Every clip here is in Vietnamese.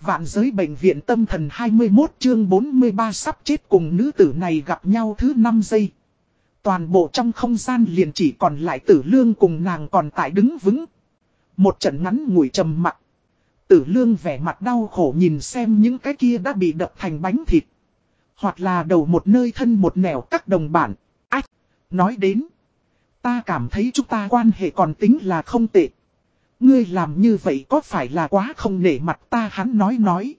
Vạn giới bệnh viện tâm thần 21 chương 43 sắp chết cùng nữ tử này gặp nhau thứ 5 giây. Toàn bộ trong không gian liền chỉ còn lại tử lương cùng nàng còn tại đứng vững. Một trận ngắn ngủi trầm mặt. Tử lương vẻ mặt đau khổ nhìn xem những cái kia đã bị đập thành bánh thịt. Hoặc là đầu một nơi thân một nẻo các đồng bản. Ách! Nói đến. Ta cảm thấy chúng ta quan hệ còn tính là không tệ. Ngươi làm như vậy có phải là quá không nể mặt ta hắn nói nói.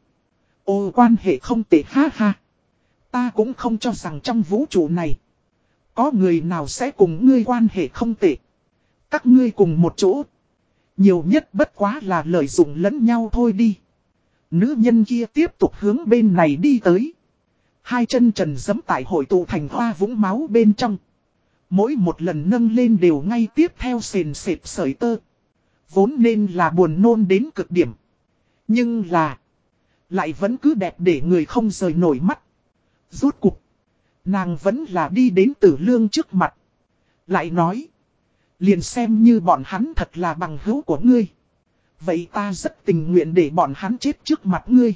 Ô, quan hệ không tệ, ha ha. Ta cũng không cho rằng trong vũ trụ này. Có người nào sẽ cùng ngươi quan hệ không tệ. Các ngươi cùng một chỗ. Nhiều nhất bất quá là lợi dụng lẫn nhau thôi đi. Nữ nhân kia tiếp tục hướng bên này đi tới. Hai chân trần dẫm tại hội tụ thành hoa vũng máu bên trong. Mỗi một lần nâng lên đều ngay tiếp theo sền sệt sợi tơ. Vốn nên là buồn nôn đến cực điểm. Nhưng là. Lại vẫn cứ đẹp để người không rời nổi mắt. Rốt cục. Nàng vẫn là đi đến tử lương trước mặt. Lại nói. Liền xem như bọn hắn thật là bằng hữu của ngươi. Vậy ta rất tình nguyện để bọn hắn chết trước mặt ngươi.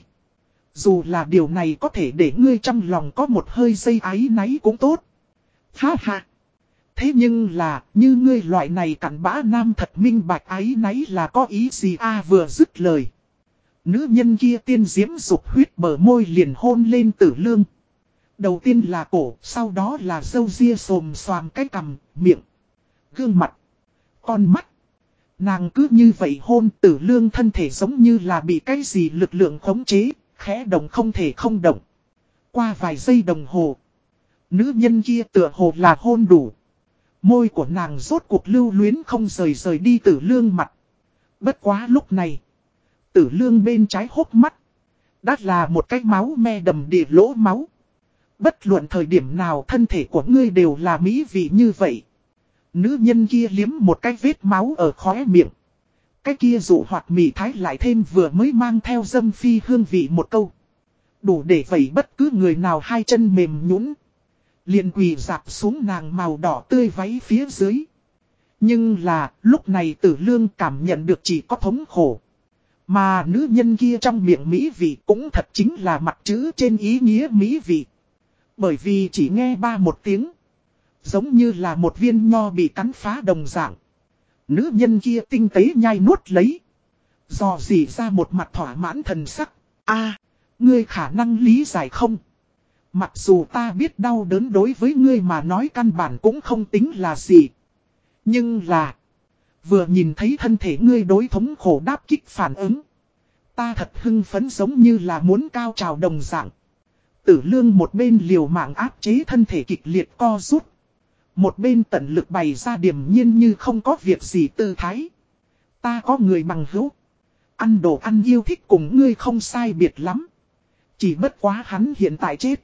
Dù là điều này có thể để ngươi trong lòng có một hơi dây ái náy cũng tốt. Ha ha. Thế nhưng là, như ngươi loại này cặn bã nam thật minh bạch ái náy là có ý gì a vừa dứt lời. Nữ nhân kia tiên diễm dục huyết bờ môi liền hôn lên tử lương. Đầu tiên là cổ, sau đó là dâu ria xồm xoàm cái cằm, miệng, gương mặt, con mắt. Nàng cứ như vậy hôn tử lương thân thể giống như là bị cái gì lực lượng khống chế, khẽ động không thể không động. Qua vài giây đồng hồ, nữ nhân kia tựa hồ là hôn đủ. Môi của nàng rốt cuộc lưu luyến không rời rời đi tử lương mặt. Bất quá lúc này, tử lương bên trái hốc mắt, đã là một cái máu me đầm địa lỗ máu. Bất luận thời điểm nào thân thể của ngươi đều là mỹ vị như vậy. Nữ nhân kia liếm một cái vết máu ở khóe miệng. Cái kia dụ hoạt mì thái lại thêm vừa mới mang theo dâm phi hương vị một câu. Đủ để vẩy bất cứ người nào hai chân mềm nhũn liền quỳ dạp xuống nàng màu đỏ tươi váy phía dưới. Nhưng là, lúc này tử lương cảm nhận được chỉ có thống khổ. Mà nữ nhân kia trong miệng mỹ vị cũng thật chính là mặt chữ trên ý nghĩa mỹ vị. Bởi vì chỉ nghe ba một tiếng. Giống như là một viên nho bị cắn phá đồng dạng. Nữ nhân kia tinh tế nhai nuốt lấy. Dò dỉ ra một mặt thỏa mãn thần sắc. a ngươi khả năng lý giải không? Mặc dù ta biết đau đớn đối với ngươi mà nói căn bản cũng không tính là gì. Nhưng là. Vừa nhìn thấy thân thể ngươi đối thống khổ đáp kích phản ứng. Ta thật hưng phấn giống như là muốn cao trào đồng dạng. Tử lương một bên liều mạng áp chế thân thể kịch liệt co rút. Một bên tận lực bày ra điểm nhiên như không có việc gì tư thái. Ta có người bằng hữu. Ăn đồ ăn yêu thích cùng ngươi không sai biệt lắm. Chỉ bất quá hắn hiện tại chết.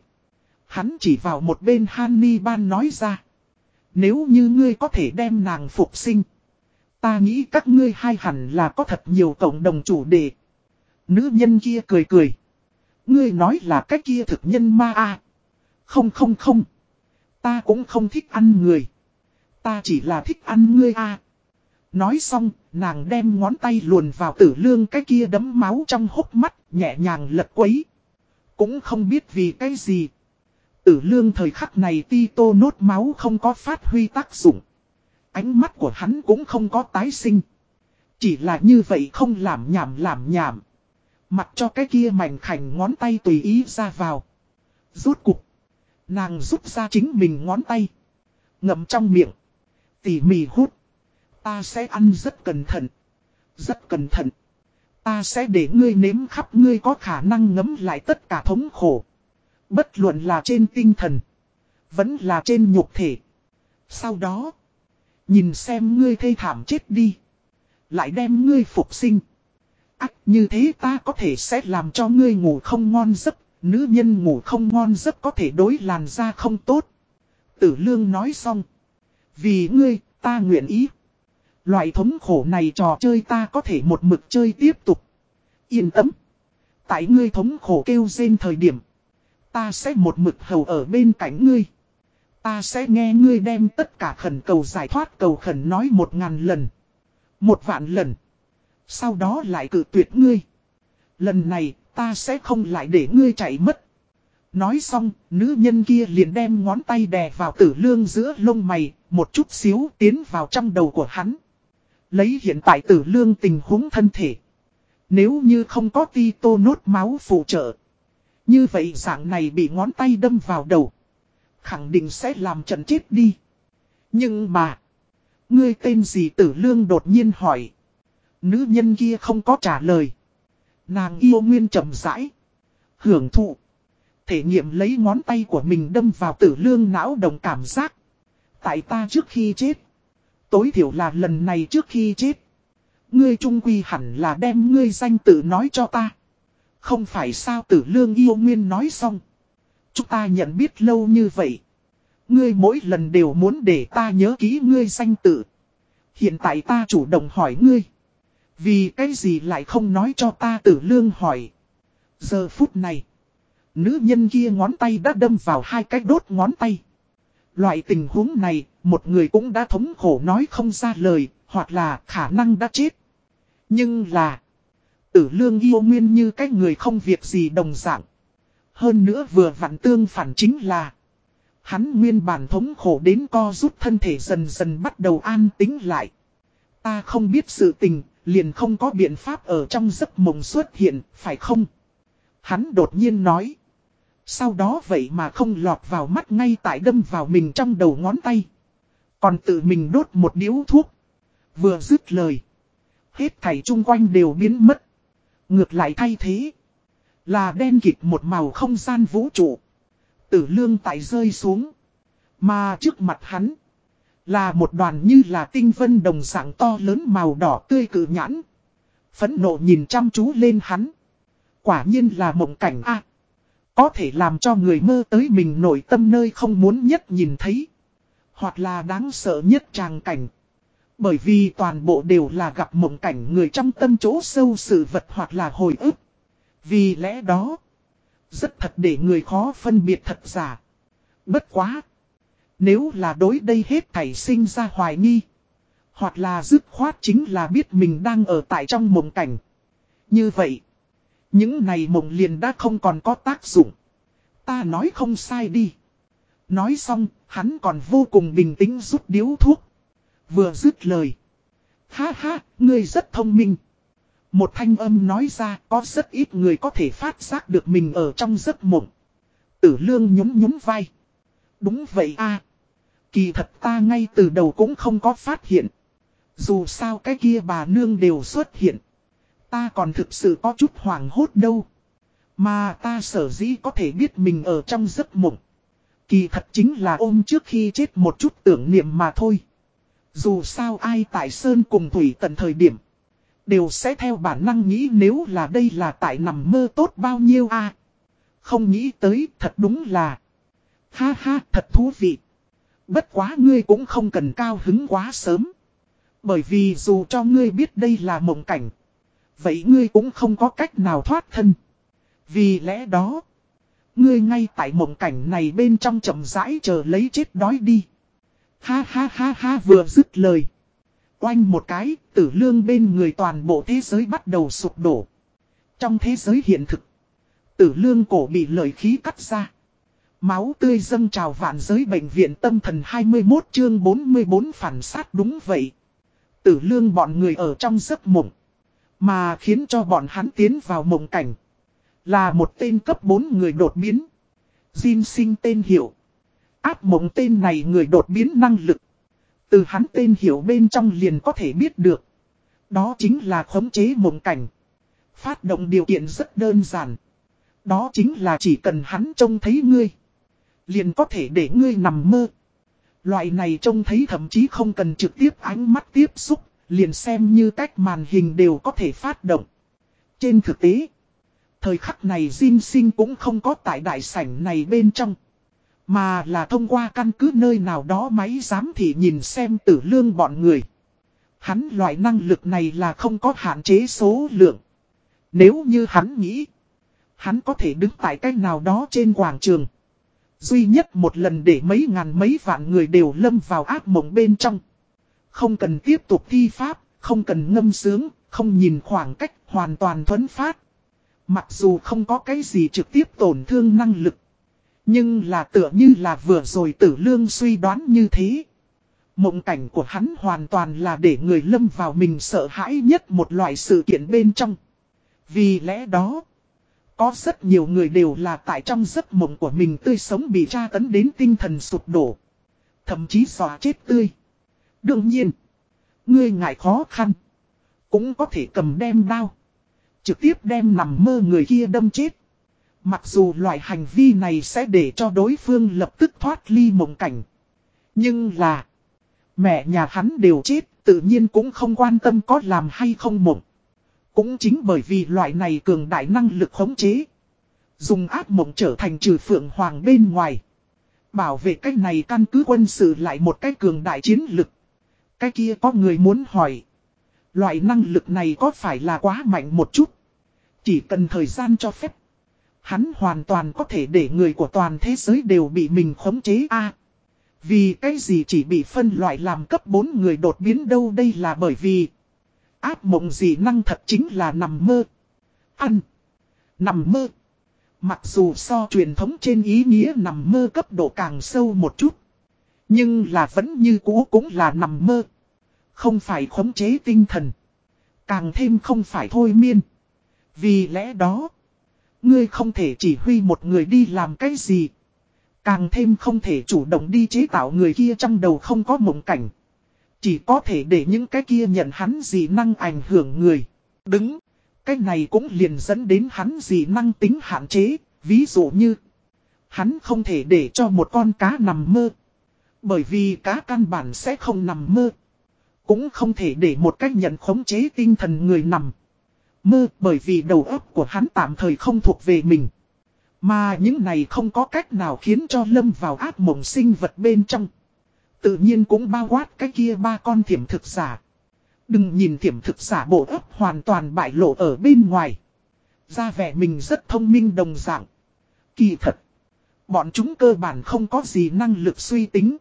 Hắn chỉ vào một bên Hanni Ban nói ra. Nếu như ngươi có thể đem nàng phục sinh. Ta nghĩ các ngươi hai hẳn là có thật nhiều cộng đồng chủ đề. Nữ nhân kia cười cười. Ngươi nói là cái kia thực nhân ma a Không không không. Ta cũng không thích ăn người. Ta chỉ là thích ăn ngươi a Nói xong, nàng đem ngón tay luồn vào tử lương cái kia đấm máu trong hốc mắt, nhẹ nhàng lật quấy. Cũng không biết vì cái gì. Tử lương thời khắc này ti tô nốt máu không có phát huy tác dụng. Ánh mắt của hắn cũng không có tái sinh. Chỉ là như vậy không làm nhảm làm nhảm. Mặc cho cái kia mảnh khảnh ngón tay tùy ý ra vào. Rút cục. Nàng rút ra chính mình ngón tay. Ngậm trong miệng. Tỉ mỉ hút. Ta sẽ ăn rất cẩn thận. Rất cẩn thận. Ta sẽ để ngươi nếm khắp ngươi có khả năng ngấm lại tất cả thống khổ. Bất luận là trên tinh thần. Vẫn là trên nhục thể. Sau đó. Nhìn xem ngươi thê thảm chết đi. Lại đem ngươi phục sinh. Ác như thế ta có thể sẽ làm cho ngươi ngủ không ngon giấc. Nữ nhân ngủ không ngon giấc có thể đối làn da không tốt. Tử lương nói xong. Vì ngươi, ta nguyện ý. Loại thống khổ này trò chơi ta có thể một mực chơi tiếp tục. Yên tâm. Tại ngươi thống khổ kêu rên thời điểm. Ta sẽ một mực hầu ở bên cạnh ngươi. Ta sẽ nghe ngươi đem tất cả khẩn cầu giải thoát cầu khẩn nói một ngàn lần. Một vạn lần. Sau đó lại cự tuyệt ngươi. Lần này, ta sẽ không lại để ngươi chạy mất. Nói xong, nữ nhân kia liền đem ngón tay đè vào tử lương giữa lông mày, một chút xíu tiến vào trong đầu của hắn. Lấy hiện tại tử lương tình huống thân thể. Nếu như không có ti tô nốt máu phụ trợ. Như vậy dạng này bị ngón tay đâm vào đầu. Khẳng định sẽ làm trần chết đi. Nhưng mà. Ngươi tên gì tử lương đột nhiên hỏi. Nữ nhân kia không có trả lời. Nàng yêu nguyên chậm rãi. Hưởng thụ. Thể nghiệm lấy ngón tay của mình đâm vào tử lương não đồng cảm giác. Tại ta trước khi chết. Tối thiểu là lần này trước khi chết. Ngươi trung quy hẳn là đem ngươi danh tự nói cho ta. Không phải sao tử lương yêu nguyên nói xong. Chúng ta nhận biết lâu như vậy. Ngươi mỗi lần đều muốn để ta nhớ kỹ ngươi danh tự. Hiện tại ta chủ động hỏi ngươi. Vì cái gì lại không nói cho ta tử lương hỏi. Giờ phút này. Nữ nhân kia ngón tay đã đâm vào hai cái đốt ngón tay. Loại tình huống này, một người cũng đã thống khổ nói không ra lời, hoặc là khả năng đã chết. Nhưng là, tử lương yêu nguyên như cái người không việc gì đồng dạng. Hơn nữa vừa vặn tương phản chính là, hắn nguyên bản thống khổ đến co rút thân thể dần dần bắt đầu an tính lại. Ta không biết sự tình, liền không có biện pháp ở trong giấc mộng xuất hiện, phải không? Hắn đột nhiên nói. Sau đó vậy mà không lọt vào mắt ngay tại đâm vào mình trong đầu ngón tay. Còn tự mình đốt một điếu thuốc. Vừa dứt lời. Hết thảy chung quanh đều biến mất. Ngược lại thay thế. Là đen kịt một màu không gian vũ trụ. Tử lương tại rơi xuống. Mà trước mặt hắn. Là một đoàn như là tinh vân đồng dạng to lớn màu đỏ tươi cự nhãn. Phấn nộ nhìn chăm chú lên hắn. Quả nhiên là mộng cảnh A. Có thể làm cho người mơ tới mình nội tâm nơi không muốn nhất nhìn thấy. Hoặc là đáng sợ nhất tràng cảnh. Bởi vì toàn bộ đều là gặp mộng cảnh người trong tâm chỗ sâu sự vật hoặc là hồi ức. Vì lẽ đó, rất thật để người khó phân biệt thật giả. Bất quá. Nếu là đối đây hết thảy sinh ra hoài nghi. Hoặc là dứt khoát chính là biết mình đang ở tại trong mộng cảnh. Như vậy. Những này mộng liền đã không còn có tác dụng. Ta nói không sai đi. Nói xong, hắn còn vô cùng bình tĩnh rút điếu thuốc. Vừa dứt lời. Ha ha, ngươi rất thông minh. Một thanh âm nói ra có rất ít người có thể phát giác được mình ở trong giấc mộng. Tử lương nhún nhún vai. Đúng vậy a Kỳ thật ta ngay từ đầu cũng không có phát hiện. Dù sao cái kia bà nương đều xuất hiện. Ta còn thực sự có chút hoảng hốt đâu. Mà ta sở dĩ có thể biết mình ở trong giấc mộng. Kỳ thật chính là ôm trước khi chết một chút tưởng niệm mà thôi. Dù sao ai tại Sơn cùng Thủy tận thời điểm. Đều sẽ theo bản năng nghĩ nếu là đây là tại nằm mơ tốt bao nhiêu a Không nghĩ tới, thật đúng là. Ha ha, thật thú vị. Bất quá ngươi cũng không cần cao hứng quá sớm. Bởi vì dù cho ngươi biết đây là mộng cảnh. Vậy ngươi cũng không có cách nào thoát thân. Vì lẽ đó. Ngươi ngay tại mộng cảnh này bên trong chậm rãi chờ lấy chết đói đi. Ha ha ha ha vừa dứt lời. Oanh một cái, tử lương bên người toàn bộ thế giới bắt đầu sụp đổ. Trong thế giới hiện thực, tử lương cổ bị lợi khí cắt ra. Máu tươi dâng trào vạn giới bệnh viện tâm thần 21 chương 44 phản sát đúng vậy. Tử lương bọn người ở trong giấc mộng. Mà khiến cho bọn hắn tiến vào mộng cảnh. Là một tên cấp 4 người đột biến. Jin sinh tên hiệu. Áp mộng tên này người đột biến năng lực. Từ hắn tên hiểu bên trong liền có thể biết được. Đó chính là khống chế mộng cảnh. Phát động điều kiện rất đơn giản. Đó chính là chỉ cần hắn trông thấy ngươi. Liền có thể để ngươi nằm mơ. Loại này trông thấy thậm chí không cần trực tiếp ánh mắt tiếp xúc. Liền xem như cách màn hình đều có thể phát động. Trên thực tế. Thời khắc này Jin Sinh cũng không có tại đại sảnh này bên trong. Mà là thông qua căn cứ nơi nào đó máy giám thị nhìn xem tử lương bọn người. Hắn loại năng lực này là không có hạn chế số lượng. Nếu như hắn nghĩ, hắn có thể đứng tại cách nào đó trên quảng trường. Duy nhất một lần để mấy ngàn mấy vạn người đều lâm vào ác mộng bên trong. Không cần tiếp tục thi pháp, không cần ngâm sướng, không nhìn khoảng cách hoàn toàn thuấn phát. Mặc dù không có cái gì trực tiếp tổn thương năng lực. Nhưng là tựa như là vừa rồi tử lương suy đoán như thế. Mộng cảnh của hắn hoàn toàn là để người lâm vào mình sợ hãi nhất một loại sự kiện bên trong. Vì lẽ đó, có rất nhiều người đều là tại trong giấc mộng của mình tươi sống bị tra tấn đến tinh thần sụp đổ. Thậm chí dọa chết tươi. Đương nhiên, ngươi ngại khó khăn. Cũng có thể cầm đem đao. Trực tiếp đem nằm mơ người kia đâm chết. Mặc dù loại hành vi này sẽ để cho đối phương lập tức thoát ly mộng cảnh. Nhưng là... Mẹ nhà hắn đều chết, tự nhiên cũng không quan tâm có làm hay không mộng. Cũng chính bởi vì loại này cường đại năng lực khống chế. Dùng ác mộng trở thành trừ phượng hoàng bên ngoài. Bảo vệ cách này căn cứ quân sự lại một cách cường đại chiến lực. Cái kia có người muốn hỏi. Loại năng lực này có phải là quá mạnh một chút? Chỉ cần thời gian cho phép. Hắn hoàn toàn có thể để người của toàn thế giới đều bị mình khống chế a Vì cái gì chỉ bị phân loại làm cấp 4 người đột biến đâu đây là bởi vì áp mộng gì năng thật chính là nằm mơ. Ăn. Nằm mơ. Mặc dù so truyền thống trên ý nghĩa nằm mơ cấp độ càng sâu một chút. Nhưng là vẫn như cũ cũng là nằm mơ. Không phải khống chế tinh thần. Càng thêm không phải thôi miên. Vì lẽ đó. Ngươi không thể chỉ huy một người đi làm cái gì. Càng thêm không thể chủ động đi chế tạo người kia trong đầu không có mộng cảnh. Chỉ có thể để những cái kia nhận hắn gì năng ảnh hưởng người. Đứng. Cái này cũng liền dẫn đến hắn gì năng tính hạn chế. Ví dụ như. Hắn không thể để cho một con cá nằm mơ. Bởi vì cá căn bản sẽ không nằm mơ. Cũng không thể để một cách nhận khống chế tinh thần người nằm. Mơ, bởi vì đầu óc của hắn tạm thời không thuộc về mình. Mà những này không có cách nào khiến cho Lâm vào ác mộng sinh vật bên trong. Tự nhiên cũng bao quát cái kia ba con thiểm thực giả. Đừng nhìn thiểm thực giả bộ ấp hoàn toàn bại lộ ở bên ngoài. Ra vẻ mình rất thông minh đồng dạng. Kỳ thật. Bọn chúng cơ bản không có gì năng lực suy tính.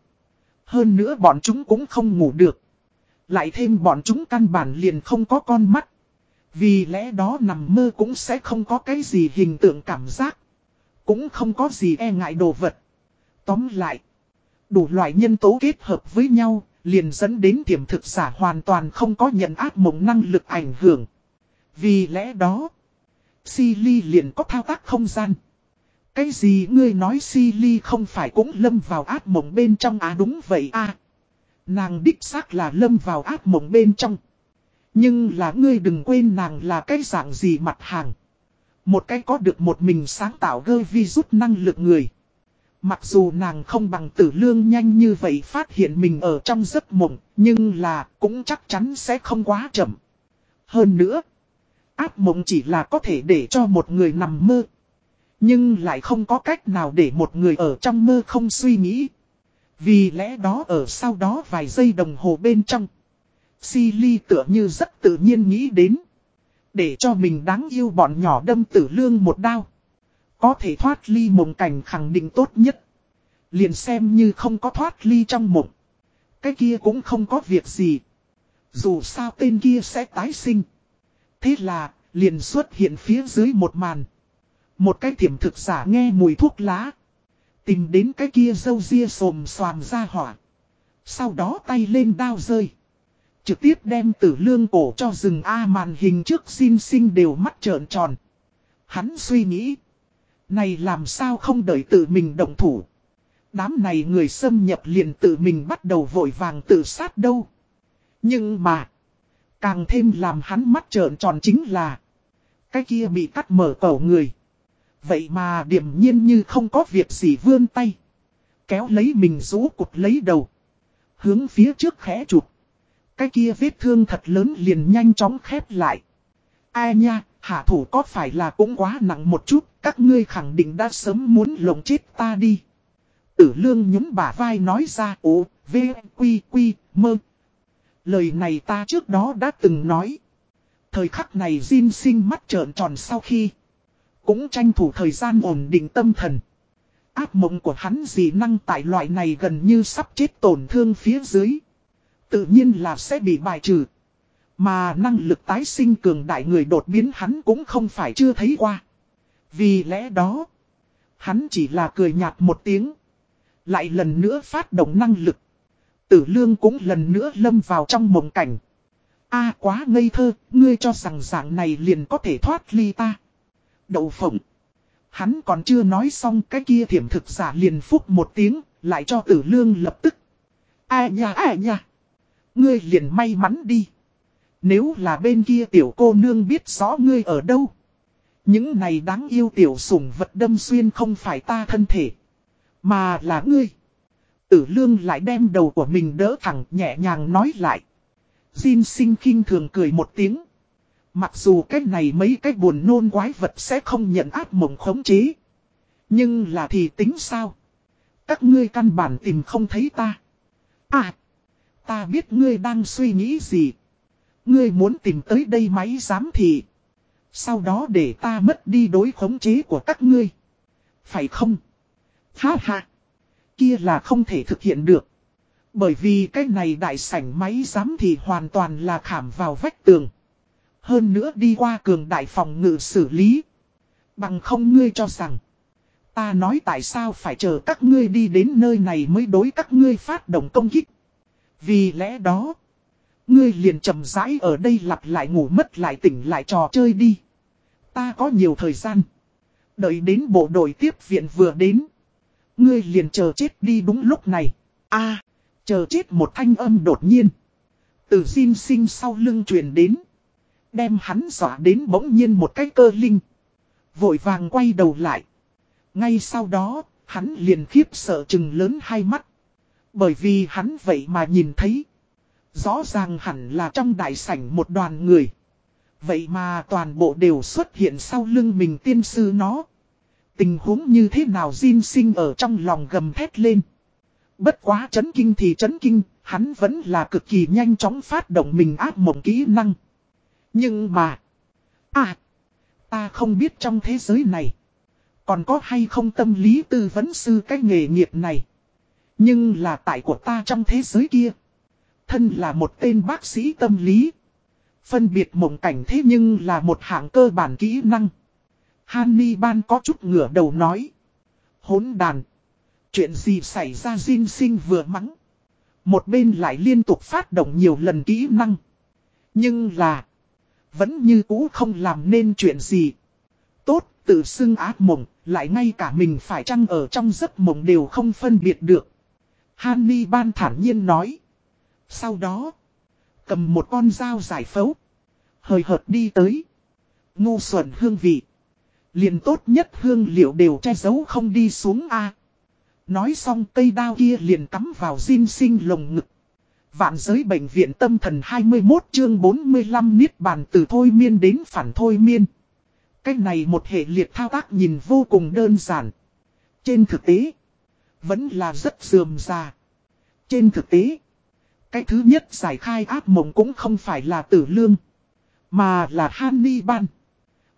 Hơn nữa bọn chúng cũng không ngủ được. Lại thêm bọn chúng căn bản liền không có con mắt. Vì lẽ đó nằm mơ cũng sẽ không có cái gì hình tượng cảm giác. Cũng không có gì e ngại đồ vật. Tóm lại. Đủ loại nhân tố kết hợp với nhau, liền dẫn đến tiềm thực giả hoàn toàn không có nhận ác mộng năng lực ảnh hưởng. Vì lẽ đó, Silly liền có thao tác không gian. Cái gì ngươi nói Silly không phải cũng lâm vào ác mộng bên trong à đúng vậy à. Nàng đích xác là lâm vào ác mộng bên trong. Nhưng là ngươi đừng quên nàng là cái dạng gì mặt hàng. Một cái có được một mình sáng tạo gơ vi rút năng lực người. Mặc dù nàng không bằng tử lương nhanh như vậy phát hiện mình ở trong giấc mộng, nhưng là cũng chắc chắn sẽ không quá chậm. Hơn nữa, áp mộng chỉ là có thể để cho một người nằm mơ. Nhưng lại không có cách nào để một người ở trong mơ không suy nghĩ. Vì lẽ đó ở sau đó vài giây đồng hồ bên trong. Silly tựa như rất tự nhiên nghĩ đến. Để cho mình đáng yêu bọn nhỏ đâm tử lương một đao. Có thể thoát ly mộng cảnh khẳng định tốt nhất. Liền xem như không có thoát ly trong mộng. Cái kia cũng không có việc gì. Dù sao tên kia sẽ tái sinh. Thế là, liền xuất hiện phía dưới một màn. Một cái thiểm thực giả nghe mùi thuốc lá. Tìm đến cái kia dâu ria xồm xoàm ra hỏa. Sau đó tay lên đao rơi. Trực tiếp đem tử lương cổ cho rừng A màn hình trước xin sinh đều mắt trợn tròn. Hắn suy nghĩ. Này làm sao không đợi tự mình động thủ. Đám này người xâm nhập liền tự mình bắt đầu vội vàng tự sát đâu. Nhưng mà. Càng thêm làm hắn mắt trợn tròn chính là. Cái kia bị cắt mở cổ người. Vậy mà điểm nhiên như không có việc gì vươn tay. Kéo lấy mình rũ cụt lấy đầu. Hướng phía trước khẽ chụp. Cái kia vết thương thật lớn liền nhanh chóng khép lại. Ai nha, hạ thủ có phải là cũng quá nặng một chút, các ngươi khẳng định đã sớm muốn lồng chết ta đi. Tử lương nhún bả vai nói ra ố, v, quy, quy, mơ. Lời này ta trước đó đã từng nói. Thời khắc này Jin sinh mắt trợn tròn sau khi. Cũng tranh thủ thời gian ổn định tâm thần. Áp mộng của hắn dị năng tại loại này gần như sắp chết tổn thương phía dưới. Tự nhiên là sẽ bị bài trừ. Mà năng lực tái sinh cường đại người đột biến hắn cũng không phải chưa thấy qua. Vì lẽ đó, hắn chỉ là cười nhạt một tiếng. Lại lần nữa phát động năng lực. Tử lương cũng lần nữa lâm vào trong mộng cảnh. a à, quá ngây thơ, ngươi cho rằng dạng này liền có thể thoát ly ta. Đậu phộng. Hắn còn chưa nói xong cái kia thiểm thực giả liền phúc một tiếng, lại cho tử lương lập tức. A à, nha a à, nha. Ngươi liền may mắn đi. Nếu là bên kia tiểu cô nương biết rõ ngươi ở đâu. Những này đáng yêu tiểu sủng vật đâm xuyên không phải ta thân thể. Mà là ngươi. Tử lương lại đem đầu của mình đỡ thẳng nhẹ nhàng nói lại. Jin sinh khinh thường cười một tiếng. Mặc dù cái này mấy cái buồn nôn quái vật sẽ không nhận áp mộng khống chế. Nhưng là thì tính sao? Các ngươi căn bản tìm không thấy ta. À! Ta biết ngươi đang suy nghĩ gì. Ngươi muốn tìm tới đây máy giám thị. Sau đó để ta mất đi đối khống chế của các ngươi. Phải không? Ha ha! Kia là không thể thực hiện được. Bởi vì cái này đại sảnh máy giám thị hoàn toàn là khảm vào vách tường. Hơn nữa đi qua cường đại phòng ngự xử lý. Bằng không ngươi cho rằng. Ta nói tại sao phải chờ các ngươi đi đến nơi này mới đối các ngươi phát động công kích. Vì lẽ đó. Ngươi liền chậm rãi ở đây lặp lại ngủ mất lại tỉnh lại trò chơi đi. Ta có nhiều thời gian. Đợi đến bộ đội tiếp viện vừa đến. Ngươi liền chờ chết đi đúng lúc này. a à, chờ chết một thanh âm đột nhiên. Từ xin sinh sau lưng truyền đến. Đem hắn dọa đến bỗng nhiên một cái cơ linh. Vội vàng quay đầu lại. Ngay sau đó, hắn liền khiếp sợ chừng lớn hai mắt. Bởi vì hắn vậy mà nhìn thấy. Rõ ràng hẳn là trong đại sảnh một đoàn người. Vậy mà toàn bộ đều xuất hiện sau lưng mình tiên sư nó. Tình huống như thế nào Jin sinh ở trong lòng gầm thét lên. Bất quá chấn kinh thì chấn kinh, hắn vẫn là cực kỳ nhanh chóng phát động mình áp mộng kỹ năng. Nhưng mà... À! Ta không biết trong thế giới này. Còn có hay không tâm lý tư vấn sư cái nghề nghiệp này. Nhưng là tại của ta trong thế giới kia. Thân là một tên bác sĩ tâm lý. Phân biệt mộng cảnh thế nhưng là một hạng cơ bản kỹ năng. Hanni Ban có chút ngửa đầu nói. Hốn đàn. Chuyện gì xảy ra Jin sinh vừa mắng. Một bên lại liên tục phát động nhiều lần kỹ năng. Nhưng là. Vẫn như cũ không làm nên chuyện gì. Tốt, tự xưng ác mộng, lại ngay cả mình phải chăng ở trong giấc mộng đều không phân biệt được. Hanni ban thản nhiên nói. Sau đó, cầm một con dao giải phẫu. Hời hợt đi tới. Ngu xuẩn hương vị. liền tốt nhất hương liệu đều che giấu không đi xuống A. Nói xong cây đao kia liền cắm vào Jin sinh lồng ngực. Vạn giới bệnh viện tâm thần 21 chương 45 niết bàn từ thôi miên đến phản thôi miên. Cách này một hệ liệt thao tác nhìn vô cùng đơn giản. Trên thực tế, vẫn là rất dườm già. Trên thực tế, cái thứ nhất giải khai áp mộng cũng không phải là tử lương, mà là Hannibal.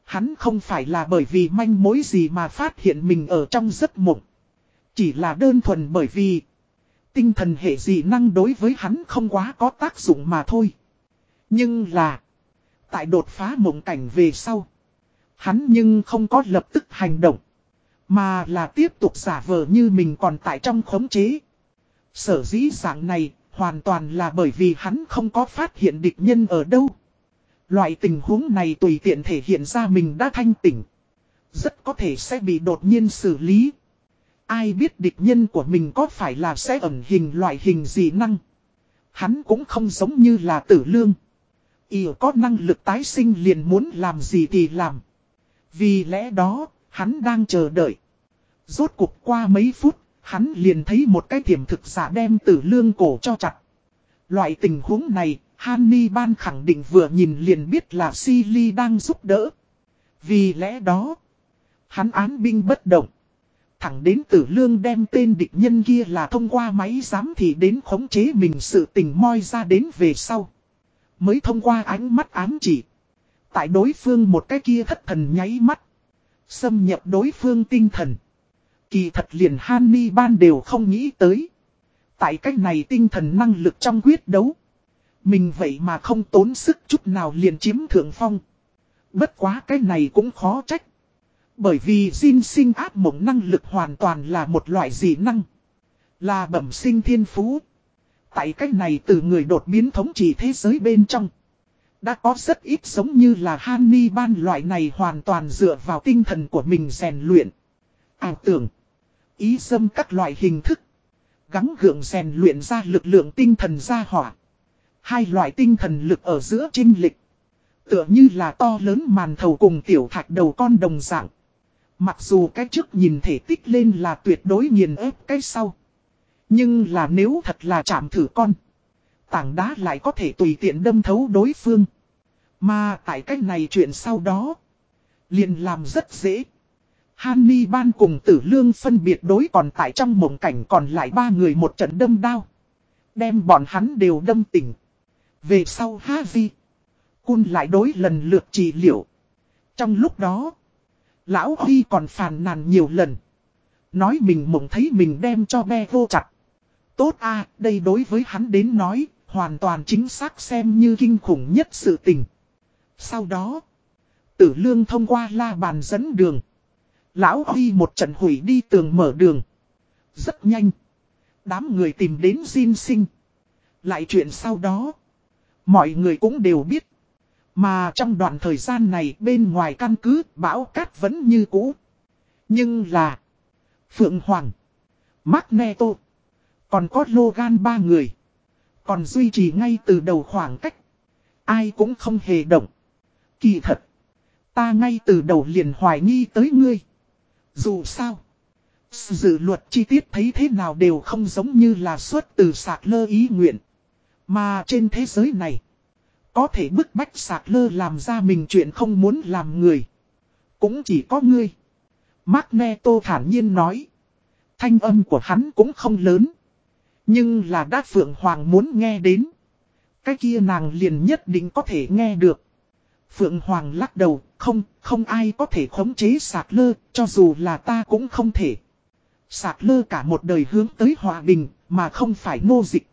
Hắn không phải là bởi vì manh mối gì mà phát hiện mình ở trong giấc mộng. Chỉ là đơn thuần bởi vì Tinh thần hệ dị năng đối với hắn không quá có tác dụng mà thôi. Nhưng là. Tại đột phá mộng cảnh về sau. Hắn nhưng không có lập tức hành động. Mà là tiếp tục giả vờ như mình còn tại trong khống chế. Sở dĩ dạng này hoàn toàn là bởi vì hắn không có phát hiện địch nhân ở đâu. Loại tình huống này tùy tiện thể hiện ra mình đã thanh tỉnh. Rất có thể sẽ bị đột nhiên xử lý. Ai biết địch nhân của mình có phải là sẽ ẩn hình loại hình gì năng. Hắn cũng không giống như là tử lương. Y có năng lực tái sinh liền muốn làm gì thì làm. Vì lẽ đó, hắn đang chờ đợi. Rốt cuộc qua mấy phút, hắn liền thấy một cái thiểm thực giả đem tử lương cổ cho chặt. Loại tình huống này, Hanni Ban khẳng định vừa nhìn liền biết là Silly đang giúp đỡ. Vì lẽ đó, hắn án binh bất động. Thẳng đến tử lương đem tên địch nhân kia là thông qua máy giám thị đến khống chế mình sự tình moi ra đến về sau. Mới thông qua ánh mắt ám chỉ. Tại đối phương một cái kia thất thần nháy mắt. Xâm nhập đối phương tinh thần. Kỳ thật liền Hanni ban đều không nghĩ tới. Tại cách này tinh thần năng lực trong quyết đấu. mình vậy mà không tốn sức chút nào liền chiếm thượng phong. Bất quá cái này cũng khó trách. Bởi vì Jin sinh áp mộng năng lực hoàn toàn là một loại dị năng. Là bẩm sinh thiên phú. Tại cách này từ người đột biến thống trị thế giới bên trong. Đã có rất ít giống như là Hanni ban loại này hoàn toàn dựa vào tinh thần của mình rèn luyện. Ảo tưởng. Ý dâm các loại hình thức. Gắng gượng rèn luyện ra lực lượng tinh thần ra hỏa. Hai loại tinh thần lực ở giữa trinh lịch. Tựa như là to lớn màn thầu cùng tiểu thạch đầu con đồng dạng. Mặc dù cái trước nhìn thể tích lên là tuyệt đối nghiền ép cái sau. Nhưng là nếu thật là chạm thử con. Tảng đá lại có thể tùy tiện đâm thấu đối phương. Mà tại cách này chuyện sau đó. Liền làm rất dễ. Hanni ban cùng tử lương phân biệt đối còn tại trong mộng cảnh còn lại ba người một trận đâm đao. Đem bọn hắn đều đâm tỉnh. Về sau Havi. Cun lại đối lần lượt trị liệu. Trong lúc đó. Lão Huy còn phàn nàn nhiều lần. Nói mình mộng thấy mình đem cho be vô chặt. Tốt a đây đối với hắn đến nói, hoàn toàn chính xác xem như kinh khủng nhất sự tình. Sau đó, tử lương thông qua la bàn dẫn đường. Lão Huy một trận hủy đi tường mở đường. Rất nhanh. Đám người tìm đến Jin sinh. Lại chuyện sau đó. Mọi người cũng đều biết. Mà trong đoạn thời gian này bên ngoài căn cứ, bão cát vẫn như cũ. Nhưng là. Phượng Hoàng. Magneto. Còn có Logan ba người. Còn duy trì ngay từ đầu khoảng cách. Ai cũng không hề động. Kỳ thật. Ta ngay từ đầu liền hoài nghi tới ngươi. Dù sao. Dự luật chi tiết thấy thế nào đều không giống như là xuất từ sạc lơ ý nguyện. Mà trên thế giới này. Có thể bức bách sạc lơ làm ra mình chuyện không muốn làm người. Cũng chỉ có ngươi. Magneto thản nhiên nói. Thanh âm của hắn cũng không lớn. Nhưng là đát phượng hoàng muốn nghe đến. Cái kia nàng liền nhất định có thể nghe được. Phượng Hoàng lắc đầu, không, không ai có thể khống chế sạc lơ, cho dù là ta cũng không thể. Sạc lơ cả một đời hướng tới hòa bình, mà không phải nô dịch.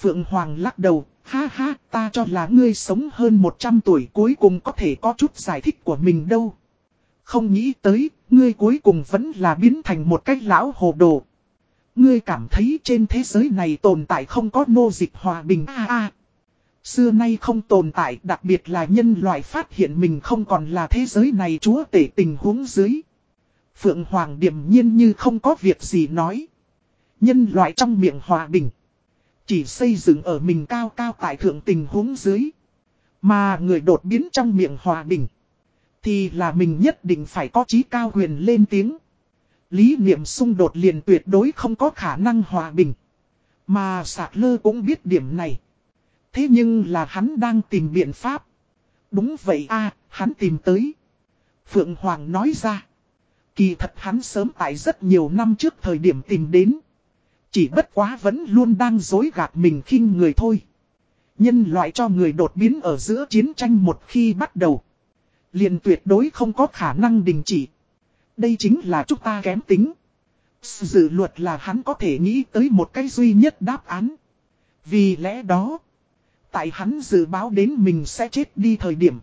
Phượng Hoàng lắc đầu, ha ha, ta cho là ngươi sống hơn 100 tuổi cuối cùng có thể có chút giải thích của mình đâu. Không nghĩ tới, ngươi cuối cùng vẫn là biến thành một cách lão hồ đồ. Ngươi cảm thấy trên thế giới này tồn tại không có nô dịch hòa bình a a. Xưa nay không tồn tại, đặc biệt là nhân loại phát hiện mình không còn là thế giới này chúa tể tình huống dưới. Phượng Hoàng điềm nhiên như không có việc gì nói. Nhân loại trong miệng hòa bình. Chỉ xây dựng ở mình cao cao tại thượng tình huống dưới. Mà người đột biến trong miệng hòa bình. Thì là mình nhất định phải có trí cao huyền lên tiếng. Lý niệm xung đột liền tuyệt đối không có khả năng hòa bình. Mà sạc lơ cũng biết điểm này. Thế nhưng là hắn đang tìm biện pháp. Đúng vậy a hắn tìm tới. Phượng Hoàng nói ra. Kỳ thật hắn sớm tại rất nhiều năm trước thời điểm tìm đến. Chỉ bất quá vẫn luôn đang dối gạt mình khinh người thôi. Nhân loại cho người đột biến ở giữa chiến tranh một khi bắt đầu. liền tuyệt đối không có khả năng đình chỉ. Đây chính là chúng ta kém tính. Dự luật là hắn có thể nghĩ tới một cái duy nhất đáp án. Vì lẽ đó, tại hắn dự báo đến mình sẽ chết đi thời điểm.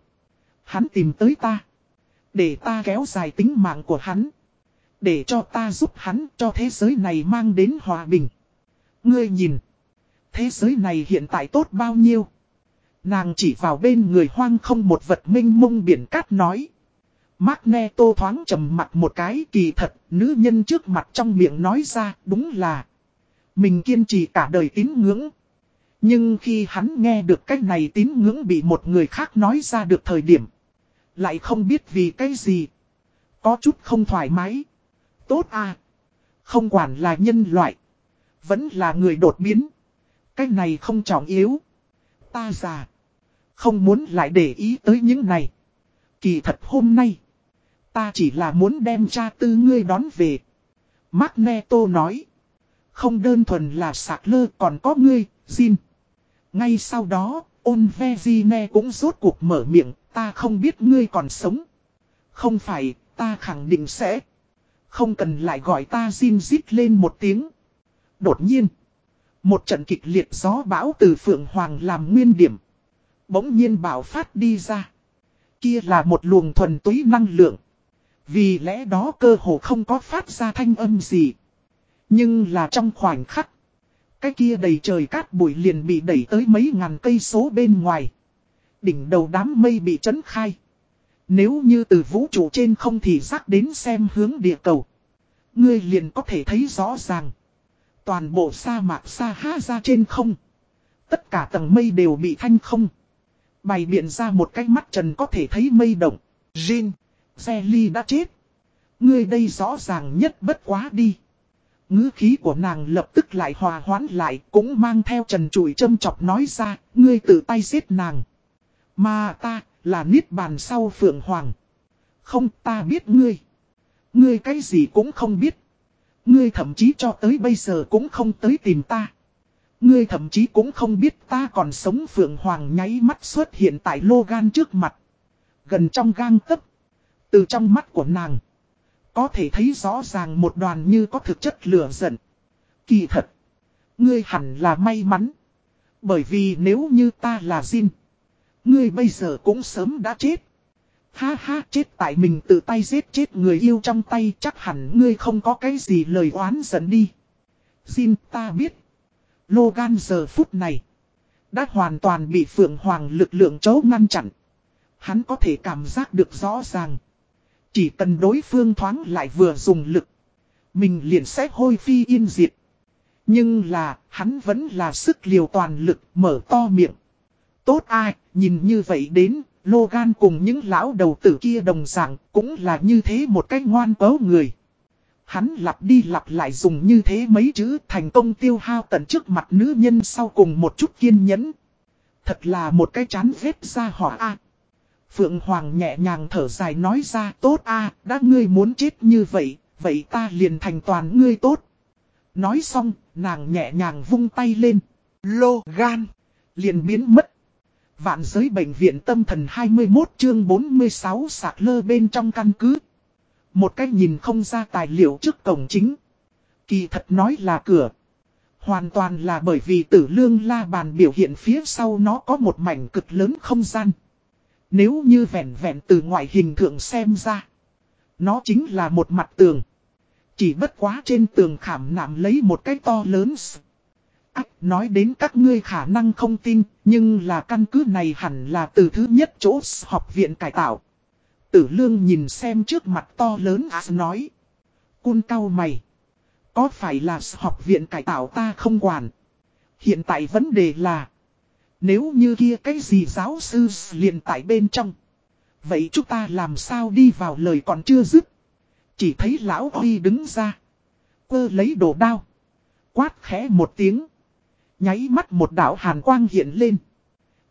Hắn tìm tới ta. Để ta kéo dài tính mạng của hắn. Để cho ta giúp hắn cho thế giới này mang đến hòa bình. Ngươi nhìn. Thế giới này hiện tại tốt bao nhiêu. Nàng chỉ vào bên người hoang không một vật minh mông biển cát nói. Magneto thoáng trầm mặt một cái kỳ thật, nữ nhân trước mặt trong miệng nói ra, đúng là. Mình kiên trì cả đời tín ngưỡng. Nhưng khi hắn nghe được cái này tín ngưỡng bị một người khác nói ra được thời điểm. Lại không biết vì cái gì. Có chút không thoải mái. Tốt à. Không quản là nhân loại. Vẫn là người đột biến. Cái này không trọng yếu. Ta già. Không muốn lại để ý tới những này. Kỳ thật hôm nay. Ta chỉ là muốn đem cha tư ngươi đón về. Magneto nói. Không đơn thuần là sạc lơ còn có ngươi, Jin. Ngay sau đó, ôn ve Gine cũng rốt cuộc mở miệng, ta không biết ngươi còn sống. Không phải, ta khẳng định sẽ. Không cần lại gọi ta Xin rít lên một tiếng. Đột nhiên, Một trận kịch liệt gió bão từ Phượng Hoàng làm nguyên điểm. Bỗng nhiên bảo phát đi ra. Kia là một luồng thuần túy năng lượng. Vì lẽ đó cơ hồ không có phát ra thanh âm gì. Nhưng là trong khoảnh khắc. Cái kia đầy trời cát bụi liền bị đẩy tới mấy ngàn cây số bên ngoài. Đỉnh đầu đám mây bị chấn khai. Nếu như từ vũ trụ trên không thì rắc đến xem hướng địa cầu. Ngươi liền có thể thấy rõ ràng. Toàn bộ sa mạc sa ha ra trên không. Tất cả tầng mây đều bị thanh không. Bày biện ra một cái mắt trần có thể thấy mây động. Jin, Zelly đã chết. Ngươi đây rõ ràng nhất bất quá đi ngữ khí của nàng lập tức lại hòa hoãn lại cũng mang theo trần trụi châm chọc nói ra, ngươi tự tay giết nàng. Mà ta, là niết bàn sau phượng hoàng. Không ta biết ngươi. Ngươi cái gì cũng không biết. Ngươi thậm chí cho tới bây giờ cũng không tới tìm ta. Ngươi thậm chí cũng không biết ta còn sống Phượng Hoàng nháy mắt xuất hiện tại Logan trước mặt. Gần trong gang tấp. Từ trong mắt của nàng. Có thể thấy rõ ràng một đoàn như có thực chất lửa giận. Kỳ thật. Ngươi hẳn là may mắn. Bởi vì nếu như ta là Jin. Ngươi bây giờ cũng sớm đã chết. Ha ha, chết tại mình tự tay giết chết người yêu trong tay, chắc hẳn ngươi không có cái gì lời oán giận đi. Xin ta biết. Logan giờ phút này. Đã hoàn toàn bị Phượng Hoàng lực lượng chấu ngăn chặn. Hắn có thể cảm giác được rõ ràng. Chỉ cần đối phương thoáng lại vừa dùng lực. Mình liền sẽ hôi phi yên diệt. Nhưng là, hắn vẫn là sức liều toàn lực mở to miệng. Tốt ai, nhìn như vậy đến, Logan cùng những lão đầu tử kia đồng dạng cũng là như thế một cách ngoan bấu người. Hắn lặp đi lặp lại dùng như thế mấy chữ thành công tiêu hao tận trước mặt nữ nhân sau cùng một chút kiên nhẫn. Thật là một cái chán vết ra hỏa A. Phượng Hoàng nhẹ nhàng thở dài nói ra tốt A, đã ngươi muốn chết như vậy, vậy ta liền thành toàn ngươi tốt. Nói xong, nàng nhẹ nhàng vung tay lên. lô gan liền biến mất. Vạn giới bệnh viện tâm thần 21 chương 46 sạc lơ bên trong căn cứ. Một cách nhìn không ra tài liệu trước cổng chính. Kỳ thật nói là cửa. Hoàn toàn là bởi vì tử lương la bàn biểu hiện phía sau nó có một mảnh cực lớn không gian. Nếu như vẹn vẹn từ ngoại hình thượng xem ra. Nó chính là một mặt tường. Chỉ bất quá trên tường khảm nạm lấy một cái to lớn Ách nói đến các ngươi khả năng không tin, nhưng là căn cứ này hẳn là từ thứ nhất chỗ học viện cải tạo. Tử lương nhìn xem trước mặt to lớn á nói. Cun cao mày. Có phải là học viện cải tạo ta không quản. Hiện tại vấn đề là. Nếu như kia cái gì giáo sư liền tại bên trong. Vậy chúng ta làm sao đi vào lời còn chưa dứt. Chỉ thấy lão Huy đứng ra. Quơ lấy đồ đao. Quát khẽ một tiếng. Nháy mắt một đảo hàn quang hiện lên.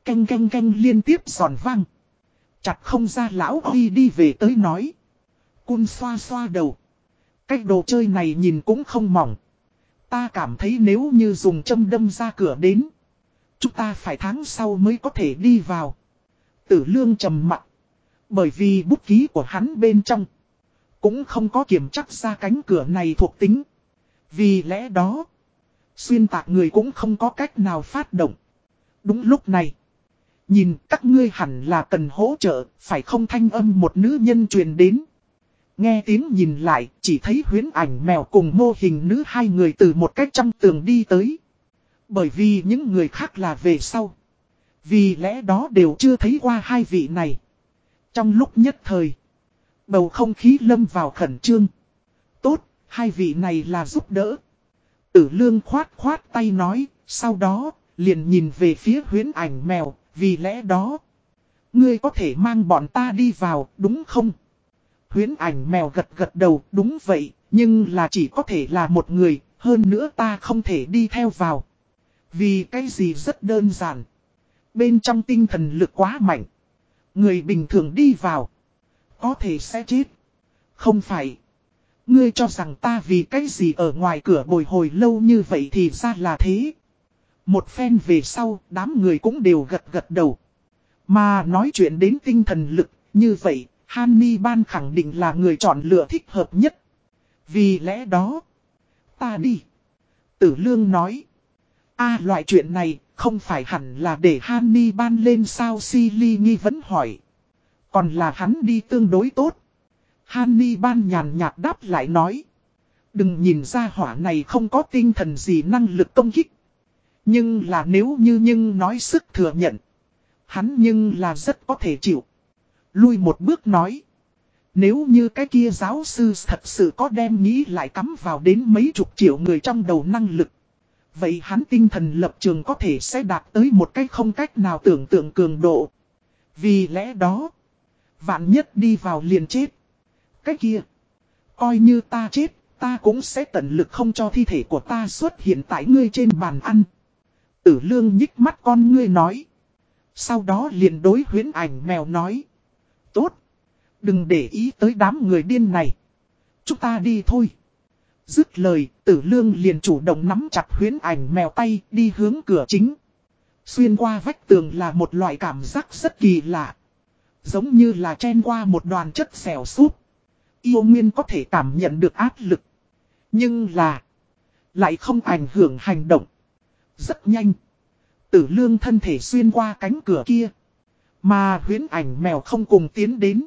Canh canh canh liên tiếp giòn vang. Chặt không ra lão Huy đi về tới nói. Cun xoa xoa đầu. Cách đồ chơi này nhìn cũng không mỏng. Ta cảm thấy nếu như dùng châm đâm ra cửa đến. Chúng ta phải tháng sau mới có thể đi vào. Tử lương trầm mặt. Bởi vì bút ký của hắn bên trong. Cũng không có kiểm chắc ra cánh cửa này thuộc tính. Vì lẽ đó. Xuyên tạc người cũng không có cách nào phát động. Đúng lúc này. Nhìn các ngươi hẳn là cần hỗ trợ, phải không thanh âm một nữ nhân truyền đến. Nghe tiếng nhìn lại, chỉ thấy huyến ảnh mèo cùng mô hình nữ hai người từ một cách trong tường đi tới. Bởi vì những người khác là về sau. Vì lẽ đó đều chưa thấy qua hai vị này. Trong lúc nhất thời, bầu không khí lâm vào khẩn trương. Tốt, hai vị này là giúp đỡ. Tử lương khoát khoát tay nói, sau đó, liền nhìn về phía huyến ảnh mèo, vì lẽ đó. Ngươi có thể mang bọn ta đi vào, đúng không? Huyến ảnh mèo gật gật đầu, đúng vậy, nhưng là chỉ có thể là một người, hơn nữa ta không thể đi theo vào. Vì cái gì rất đơn giản. Bên trong tinh thần lực quá mạnh. Người bình thường đi vào. Có thể sẽ chết. Không phải. Ngươi cho rằng ta vì cái gì ở ngoài cửa bồi hồi lâu như vậy thì ra là thế. Một phen về sau, đám người cũng đều gật gật đầu. Mà nói chuyện đến tinh thần lực, như vậy, Hanni Ban khẳng định là người chọn lựa thích hợp nhất. Vì lẽ đó, ta đi. Tử Lương nói a loại chuyện này, không phải hẳn là để Hanni ban lên sao Silly nghi vấn hỏi. Còn là hắn đi tương đối tốt. Hanni ban nhàn nhạt đáp lại nói. Đừng nhìn ra hỏa này không có tinh thần gì năng lực công kích. Nhưng là nếu như nhưng nói sức thừa nhận. Hắn nhưng là rất có thể chịu. Lui một bước nói. Nếu như cái kia giáo sư thật sự có đem nghĩ lại cắm vào đến mấy chục triệu người trong đầu năng lực. Vậy hắn tinh thần lập trường có thể sẽ đạt tới một cách không cách nào tưởng tượng cường độ. Vì lẽ đó, vạn nhất đi vào liền chết. Cái kia, coi như ta chết, ta cũng sẽ tận lực không cho thi thể của ta xuất hiện tại ngươi trên bàn ăn. Tử lương nhích mắt con ngươi nói. Sau đó liền đối huyến ảnh mèo nói. Tốt. Đừng để ý tới đám người điên này. Chúng ta đi thôi. Dứt lời, tử lương liền chủ động nắm chặt huyến ảnh mèo tay đi hướng cửa chính. Xuyên qua vách tường là một loại cảm giác rất kỳ lạ. Giống như là chen qua một đoàn chất xẻo súp. Yêu Nguyên có thể cảm nhận được áp lực. Nhưng là, lại không ảnh hưởng hành động. Rất nhanh. Tử lương thân thể xuyên qua cánh cửa kia. Mà huyến ảnh mèo không cùng tiến đến.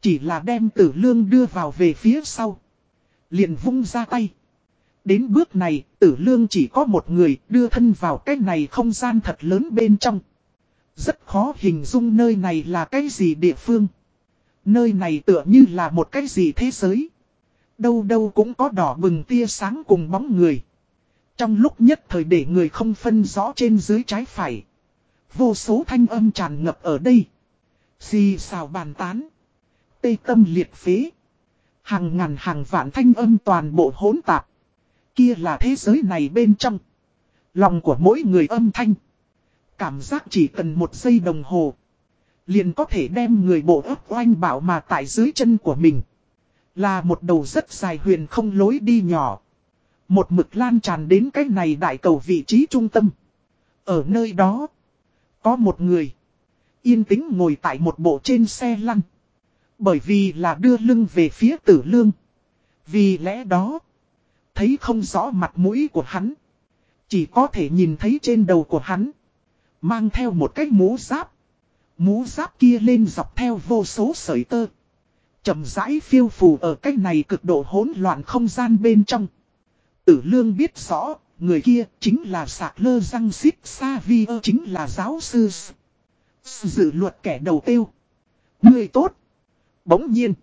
Chỉ là đem tử lương đưa vào về phía sau. Liền vung ra tay. Đến bước này, tử lương chỉ có một người đưa thân vào cái này không gian thật lớn bên trong. Rất khó hình dung nơi này là cái gì địa phương. Nơi này tựa như là một cái gì thế giới. Đâu đâu cũng có đỏ bừng tia sáng cùng bóng người. Trong lúc nhất thời để người không phân rõ trên dưới trái phải. Vô số thanh âm tràn ngập ở đây. Xì xào bàn tán. Tê tâm liệt phế. Hàng ngàn hàng vạn thanh âm toàn bộ hỗn tạp. Kia là thế giới này bên trong. Lòng của mỗi người âm thanh. Cảm giác chỉ cần một giây đồng hồ. Liền có thể đem người bộ ấp oanh bảo mà tại dưới chân của mình. Là một đầu rất dài huyền không lối đi nhỏ. Một mực lan tràn đến cái này đại cầu vị trí trung tâm. Ở nơi đó. Có một người. Yên tĩnh ngồi tại một bộ trên xe lăn. Bởi vì là đưa lưng về phía tử lương. Vì lẽ đó. Thấy không rõ mặt mũi của hắn. Chỉ có thể nhìn thấy trên đầu của hắn. Mang theo một cái mũ giáp. Mũ giáp kia lên dọc theo vô số sợi tơ. chậm rãi phiêu phù ở cách này cực độ hỗn loạn không gian bên trong. Tử lương biết rõ, người kia chính là sạc lơ răng xít xa vi ơ chính là giáo sư. Dự luật kẻ đầu tiêu. Người tốt. Bỗng nhiên.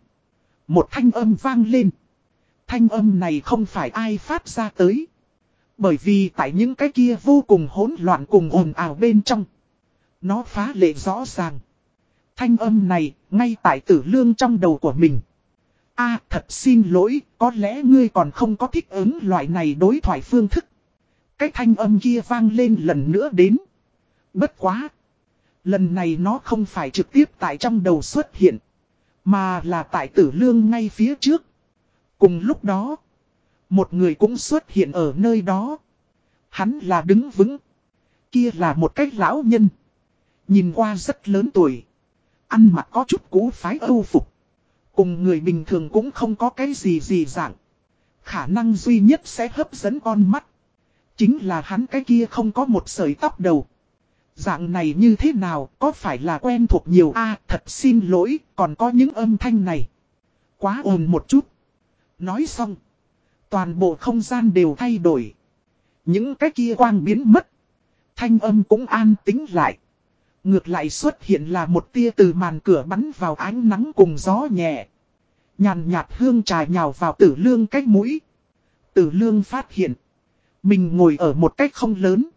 Một thanh âm vang lên. Thanh âm này không phải ai phát ra tới. Bởi vì tại những cái kia vô cùng hỗn loạn cùng ồn ào bên trong. Nó phá lệ rõ ràng. Thanh âm này, ngay tại tử lương trong đầu của mình. a thật xin lỗi, có lẽ ngươi còn không có thích ứng loại này đối thoại phương thức. Cái thanh âm kia vang lên lần nữa đến. Bất quá. Lần này nó không phải trực tiếp tại trong đầu xuất hiện. Mà là tại tử lương ngay phía trước. Cùng lúc đó. Một người cũng xuất hiện ở nơi đó. Hắn là đứng vững. Kia là một cách lão nhân. Nhìn qua rất lớn tuổi. Ăn mặc có chút cũ phái âu phục. Cùng người bình thường cũng không có cái gì gì dạng. Khả năng duy nhất sẽ hấp dẫn con mắt. Chính là hắn cái kia không có một sợi tóc đầu. Dạng này như thế nào, có phải là quen thuộc nhiều a, thật xin lỗi, còn có những âm thanh này. Quá ồn một chút. Nói xong. Toàn bộ không gian đều thay đổi. Những cái kia quang biến mất. Thanh âm cũng an tính lại. Ngược lại xuất hiện là một tia từ màn cửa bắn vào ánh nắng cùng gió nhẹ. Nhàn nhạt hương trà nhào vào tử lương cách mũi. Tử lương phát hiện. Mình ngồi ở một cách không lớn.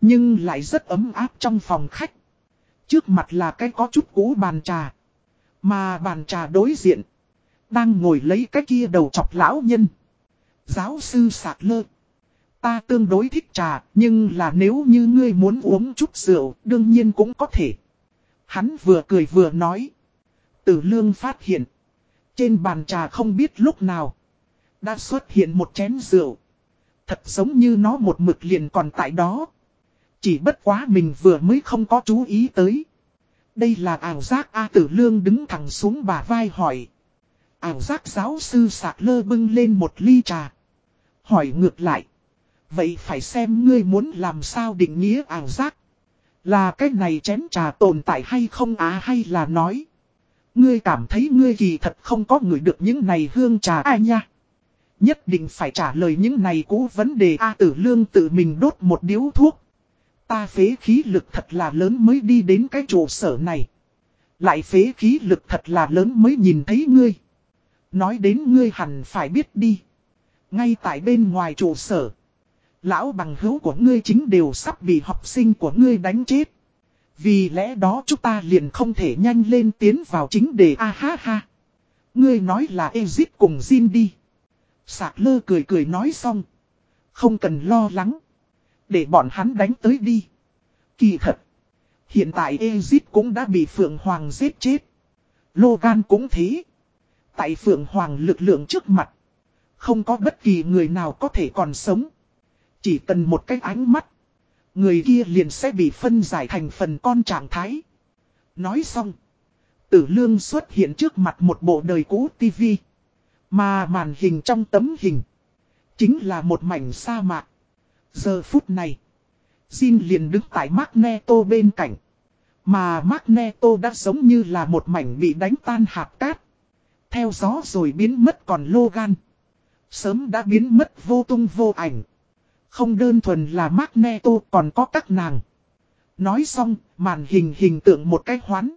Nhưng lại rất ấm áp trong phòng khách. Trước mặt là cái có chút cũ bàn trà. Mà bàn trà đối diện. Đang ngồi lấy cái kia đầu chọc lão nhân. Giáo sư sạc lơ. Ta tương đối thích trà, nhưng là nếu như ngươi muốn uống chút rượu, đương nhiên cũng có thể. Hắn vừa cười vừa nói. Tử lương phát hiện. Trên bàn trà không biết lúc nào. Đã xuất hiện một chén rượu. Thật giống như nó một mực liền còn tại đó. Chỉ bất quá mình vừa mới không có chú ý tới. Đây là ảo giác A tử lương đứng thẳng xuống bà vai hỏi. Ảo giác giáo sư sạc lơ bưng lên một ly trà. Hỏi ngược lại. Vậy phải xem ngươi muốn làm sao định nghĩa ảo giác. Là cái này chén trà tồn tại hay không á hay là nói. Ngươi cảm thấy ngươi kỳ thật không có người được những này hương trà ai nha. Nhất định phải trả lời những này cũ vấn đề A tử lương tự mình đốt một điếu thuốc. Ta phế khí lực thật là lớn mới đi đến cái trụ sở này. Lại phế khí lực thật là lớn mới nhìn thấy ngươi. Nói đến ngươi hẳn phải biết đi. Ngay tại bên ngoài trụ sở. Lão bằng hữu của ngươi chính đều sắp bị học sinh của ngươi đánh chết. Vì lẽ đó chúng ta liền không thể nhanh lên tiến vào chính đề a ha ha. Ngươi nói là Ezit cùng Jin đi. Sạc lơ cười cười nói xong. Không cần lo lắng. Để bọn hắn đánh tới đi. Kỳ thật. Hiện tại Ezit cũng đã bị Phượng Hoàng giết chết. Logan cũng thế. Tại Phượng Hoàng lực lượng trước mặt. Không có bất kỳ người nào có thể còn sống. Chỉ cần một cái ánh mắt. Người kia liền sẽ bị phân giải thành phần con trạng thái. Nói xong. Tử lương xuất hiện trước mặt một bộ đời cũ tivi. Mà màn hình trong tấm hình. Chính là một mảnh sa mạc. Giờ phút này. Jin liền đứng tại Magneto bên cạnh. Mà Magneto đã giống như là một mảnh bị đánh tan hạt cát. Theo gió rồi biến mất còn Logan. Sớm đã biến mất vô tung vô ảnh. Không đơn thuần là Magneto còn có các nàng. Nói xong, màn hình hình tượng một cách hoán.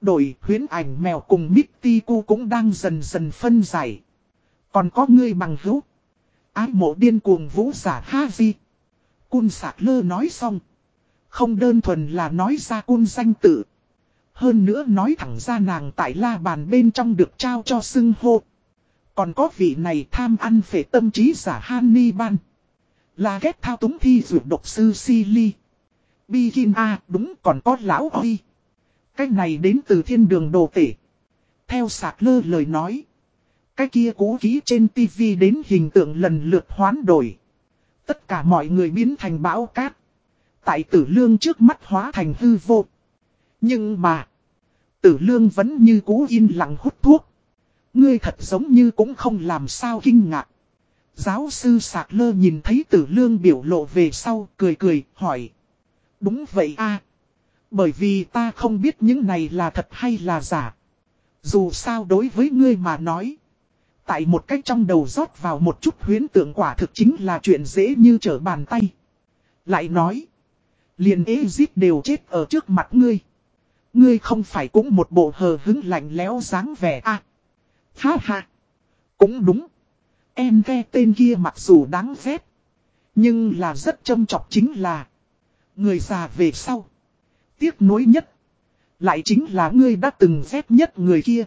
Đổi huyến ảnh mèo cùng Mittiku cũng đang dần dần phân giải. Còn có người bằng hữu. Ái mộ điên cuồng vũ giả Haji. Cun sạc lơ nói xong. Không đơn thuần là nói ra cun danh tự. Hơn nữa nói thẳng ra nàng tại la bàn bên trong được trao cho xưng hô. Còn có vị này tham ăn phể tâm trí giả Hannibal. Là ghét thao túng thi dụ độc sư Silly. Bikin A, đúng còn có lão Oi. Cái này đến từ thiên đường đồ tể. Theo sạc lơ lời nói. Cái kia cố ký trên tivi đến hình tượng lần lượt hoán đổi. Tất cả mọi người biến thành bão cát. Tại tử lương trước mắt hóa thành hư vô. Nhưng mà. Tử lương vẫn như cũ yên lặng hút thuốc. Ngươi thật giống như cũng không làm sao kinh ngạc. Giáo sư sạc lơ nhìn thấy tử lương biểu lộ về sau, cười cười, hỏi. Đúng vậy a Bởi vì ta không biết những này là thật hay là giả. Dù sao đối với ngươi mà nói. Tại một cách trong đầu rót vào một chút huyến tượng quả thực chính là chuyện dễ như trở bàn tay. Lại nói. Liền ế giết đều chết ở trước mặt ngươi. Ngươi không phải cũng một bộ hờ hứng lạnh lẽo dáng vẻ à, Ha ha. Cũng đúng. Em ghe tên kia mặc dù đáng ghét. Nhưng là rất châm chọc chính là. Người già về sau. Tiếc nuối nhất. Lại chính là ngươi đã từng ghét nhất người kia.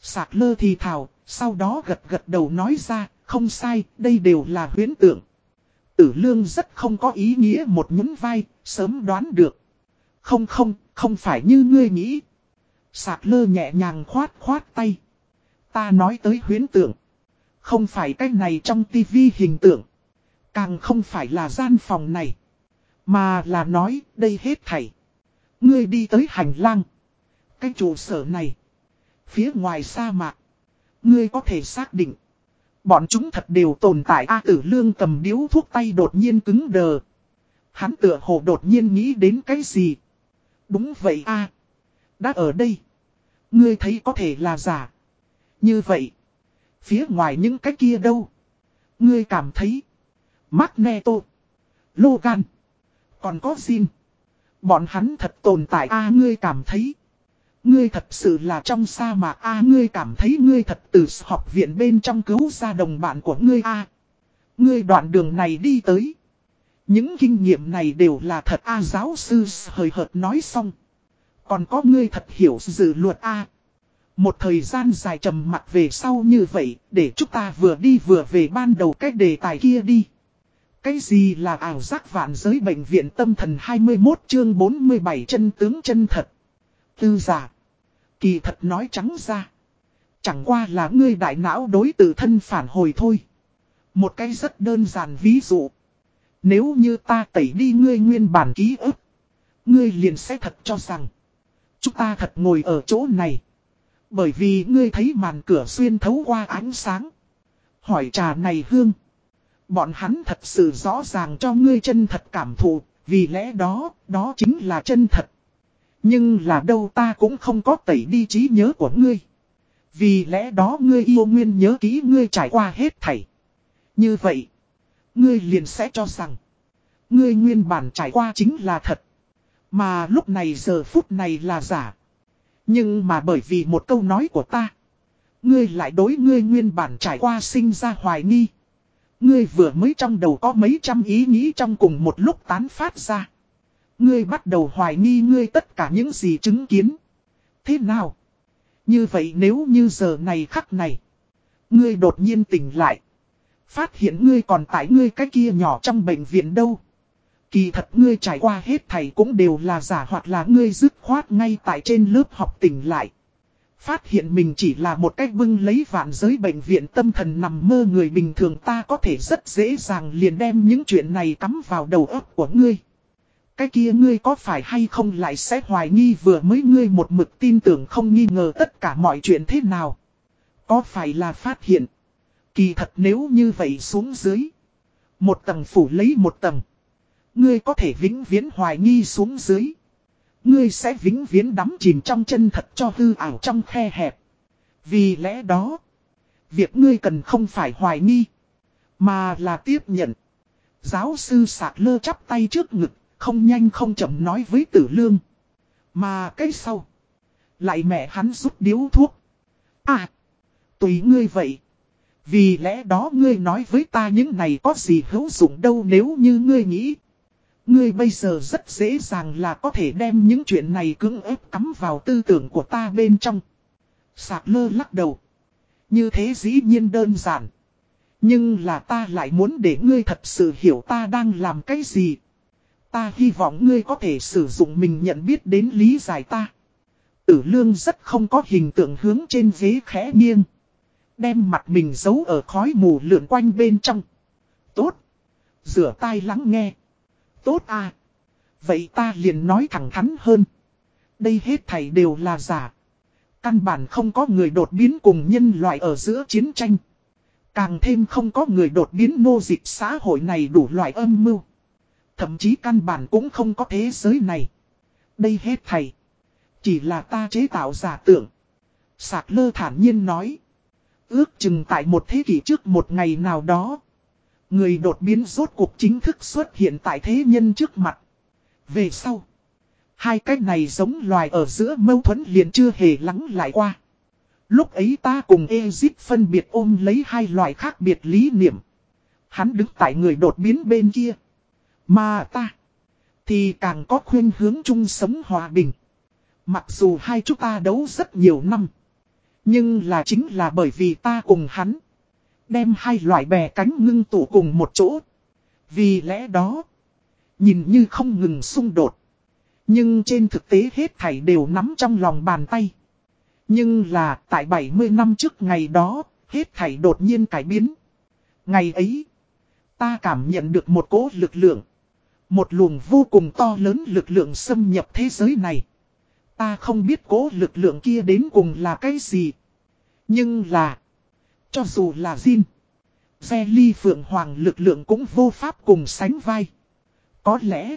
Sạc lơ thì thảo, sau đó gật gật đầu nói ra, không sai, đây đều là huyến tượng. Tử lương rất không có ý nghĩa một nhún vai, sớm đoán được. Không không, không phải như ngươi nghĩ. Sạc lơ nhẹ nhàng khoát khoát tay. Ta nói tới huyến tượng. Không phải cái này trong tivi hình tượng. Càng không phải là gian phòng này. Mà là nói đây hết thảy. Ngươi đi tới hành lang. Cái trụ sở này. Phía ngoài sa mạc. Ngươi có thể xác định. Bọn chúng thật đều tồn tại A tử lương cầm điếu thuốc tay đột nhiên cứng đờ. Hắn tựa hồ đột nhiên nghĩ đến cái gì. Đúng vậy A. Đã ở đây. Ngươi thấy có thể là giả. Như vậy. Phía ngoài những cái kia đâu? Ngươi cảm thấy. Magneto. Logan. Còn có Jin. Bọn hắn thật tồn tại a, ngươi cảm thấy. Ngươi thật sự là trong sa mạc a ngươi cảm thấy ngươi thật từ học viện bên trong cứu ra đồng bạn của ngươi a Ngươi đoạn đường này đi tới. Những kinh nghiệm này đều là thật a giáo sư hời hợt nói xong. Còn có ngươi thật hiểu dự luật a một thời gian dài trầm mặt về sau như vậy, để chúng ta vừa đi vừa về ban đầu cái đề tài kia đi. Cái gì là ảo giác vạn giới bệnh viện tâm thần 21 chương 47 chân tướng chân thật. Tư giả. Kỳ thật nói trắng ra. Chẳng qua là ngươi đại não đối tự thân phản hồi thôi. Một cái rất đơn giản ví dụ. Nếu như ta tẩy đi ngươi nguyên bản ký ức. Ngươi liền sẽ thật cho rằng. Chúng ta thật ngồi ở chỗ này. Bởi vì ngươi thấy màn cửa xuyên thấu qua ánh sáng. Hỏi trà này hương. Bọn hắn thật sự rõ ràng cho ngươi chân thật cảm thụ, vì lẽ đó, đó chính là chân thật. Nhưng là đâu ta cũng không có tẩy đi trí nhớ của ngươi. Vì lẽ đó ngươi yêu nguyên nhớ kỹ ngươi trải qua hết thảy. Như vậy, ngươi liền sẽ cho rằng, ngươi nguyên bản trải qua chính là thật. Mà lúc này giờ phút này là giả. Nhưng mà bởi vì một câu nói của ta, ngươi lại đối ngươi nguyên bản trải qua sinh ra hoài nghi. Ngươi vừa mới trong đầu có mấy trăm ý nghĩ trong cùng một lúc tán phát ra. Ngươi bắt đầu hoài nghi ngươi tất cả những gì chứng kiến. Thế nào? Như vậy nếu như giờ này khắc này, ngươi đột nhiên tỉnh lại. Phát hiện ngươi còn tại ngươi cái kia nhỏ trong bệnh viện đâu. Kỳ thật ngươi trải qua hết thầy cũng đều là giả hoặc là ngươi dứt khoát ngay tại trên lớp học tỉnh lại. Phát hiện mình chỉ là một cách bưng lấy vạn giới bệnh viện tâm thần nằm mơ người bình thường ta có thể rất dễ dàng liền đem những chuyện này cắm vào đầu óc của ngươi. Cái kia ngươi có phải hay không lại sẽ hoài nghi vừa mới ngươi một mực tin tưởng không nghi ngờ tất cả mọi chuyện thế nào. Có phải là phát hiện. Kỳ thật nếu như vậy xuống dưới. Một tầng phủ lấy một tầng. Ngươi có thể vĩnh viễn hoài nghi xuống dưới. Ngươi sẽ vĩnh viễn đắm chìm trong chân thật cho hư ảo trong khe hẹp. Vì lẽ đó. Việc ngươi cần không phải hoài nghi. Mà là tiếp nhận. Giáo sư sạc lơ chắp tay trước ngực. Không nhanh không chậm nói với tử lương. Mà cái sau. Lại mẹ hắn rút điếu thuốc. À. Tùy ngươi vậy. Vì lẽ đó ngươi nói với ta những này có gì hữu dụng đâu nếu như ngươi nghĩ. Ngươi bây giờ rất dễ dàng là có thể đem những chuyện này cứng ép cắm vào tư tưởng của ta bên trong. Sạc lơ lắc đầu. Như thế dĩ nhiên đơn giản. Nhưng là ta lại muốn để ngươi thật sự hiểu ta đang làm cái gì. Ta hy vọng ngươi có thể sử dụng mình nhận biết đến lý giải ta. Tử lương rất không có hình tượng hướng trên ghế khẽ nghiêng. Đem mặt mình giấu ở khói mù lượn quanh bên trong. Tốt. Rửa tai lắng nghe. Tốt à. Vậy ta liền nói thẳng thắn hơn. Đây hết thảy đều là giả. Căn bản không có người đột biến cùng nhân loại ở giữa chiến tranh. Càng thêm không có người đột biến nô dịch xã hội này đủ loại âm mưu. Thậm chí căn bản cũng không có thế giới này. Đây hết thầy. Chỉ là ta chế tạo giả tưởng. Sạc lơ thản nhiên nói. Ước chừng tại một thế kỷ trước một ngày nào đó. Người đột biến rốt cuộc chính thức xuất hiện tại thế nhân trước mặt. Về sau. Hai cái này giống loài ở giữa mâu thuẫn liền chưa hề lắng lại qua. Lúc ấy ta cùng Ezit phân biệt ôm lấy hai loài khác biệt lý niệm. Hắn đứng tại người đột biến bên kia. Mà ta. Thì càng có khuyên hướng chung sống hòa bình. Mặc dù hai chúng ta đấu rất nhiều năm. Nhưng là chính là bởi vì ta cùng hắn. Đem hai loại bè cánh ngưng tụ cùng một chỗ. Vì lẽ đó. Nhìn như không ngừng xung đột. Nhưng trên thực tế hết thảy đều nắm trong lòng bàn tay. Nhưng là tại 70 năm trước ngày đó, hết thảy đột nhiên cải biến. Ngày ấy, ta cảm nhận được một cỗ lực lượng. Một luồng vô cùng to lớn lực lượng xâm nhập thế giới này. Ta không biết cố lực lượng kia đến cùng là cái gì. Nhưng là, cho dù là Jin, Xe ly phượng hoàng lực lượng cũng vô pháp cùng sánh vai. Có lẽ,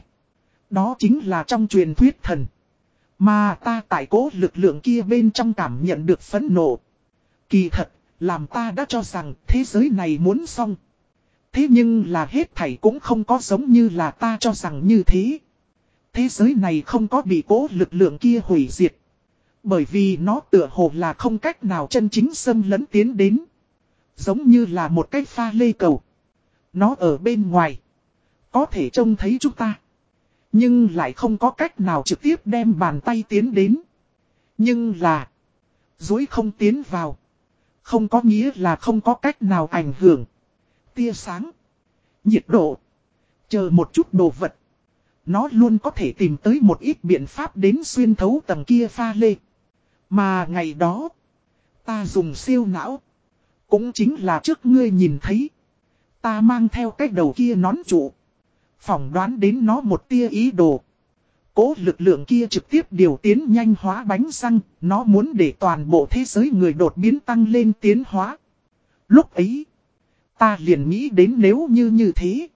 đó chính là trong truyền thuyết thần. Mà ta tại cố lực lượng kia bên trong cảm nhận được phấn nộ. Kỳ thật, làm ta đã cho rằng thế giới này muốn xong. Thế nhưng là hết thảy cũng không có giống như là ta cho rằng như thế. Thế giới này không có bị cố lực lượng kia hủy diệt. Bởi vì nó tựa hồ là không cách nào chân chính xâm lấn tiến đến. Giống như là một cái pha lê cầu. Nó ở bên ngoài. Có thể trông thấy chúng ta. Nhưng lại không có cách nào trực tiếp đem bàn tay tiến đến. Nhưng là. Dối không tiến vào. Không có nghĩa là không có cách nào ảnh hưởng. Tia sáng. Nhiệt độ. Chờ một chút đồ vật. Nó luôn có thể tìm tới một ít biện pháp đến xuyên thấu tầng kia pha lê. Mà ngày đó. Ta dùng siêu não. Cũng chính là trước ngươi nhìn thấy. Ta mang theo cái đầu kia nón trụ. Phỏng đoán đến nó một tia ý đồ. Cố lực lượng kia trực tiếp điều tiến nhanh hóa bánh răng, nó muốn để toàn bộ thế giới người đột biến tăng lên tiến hóa. Lúc ấy, Ta liền nghĩ đến nếu như như thế.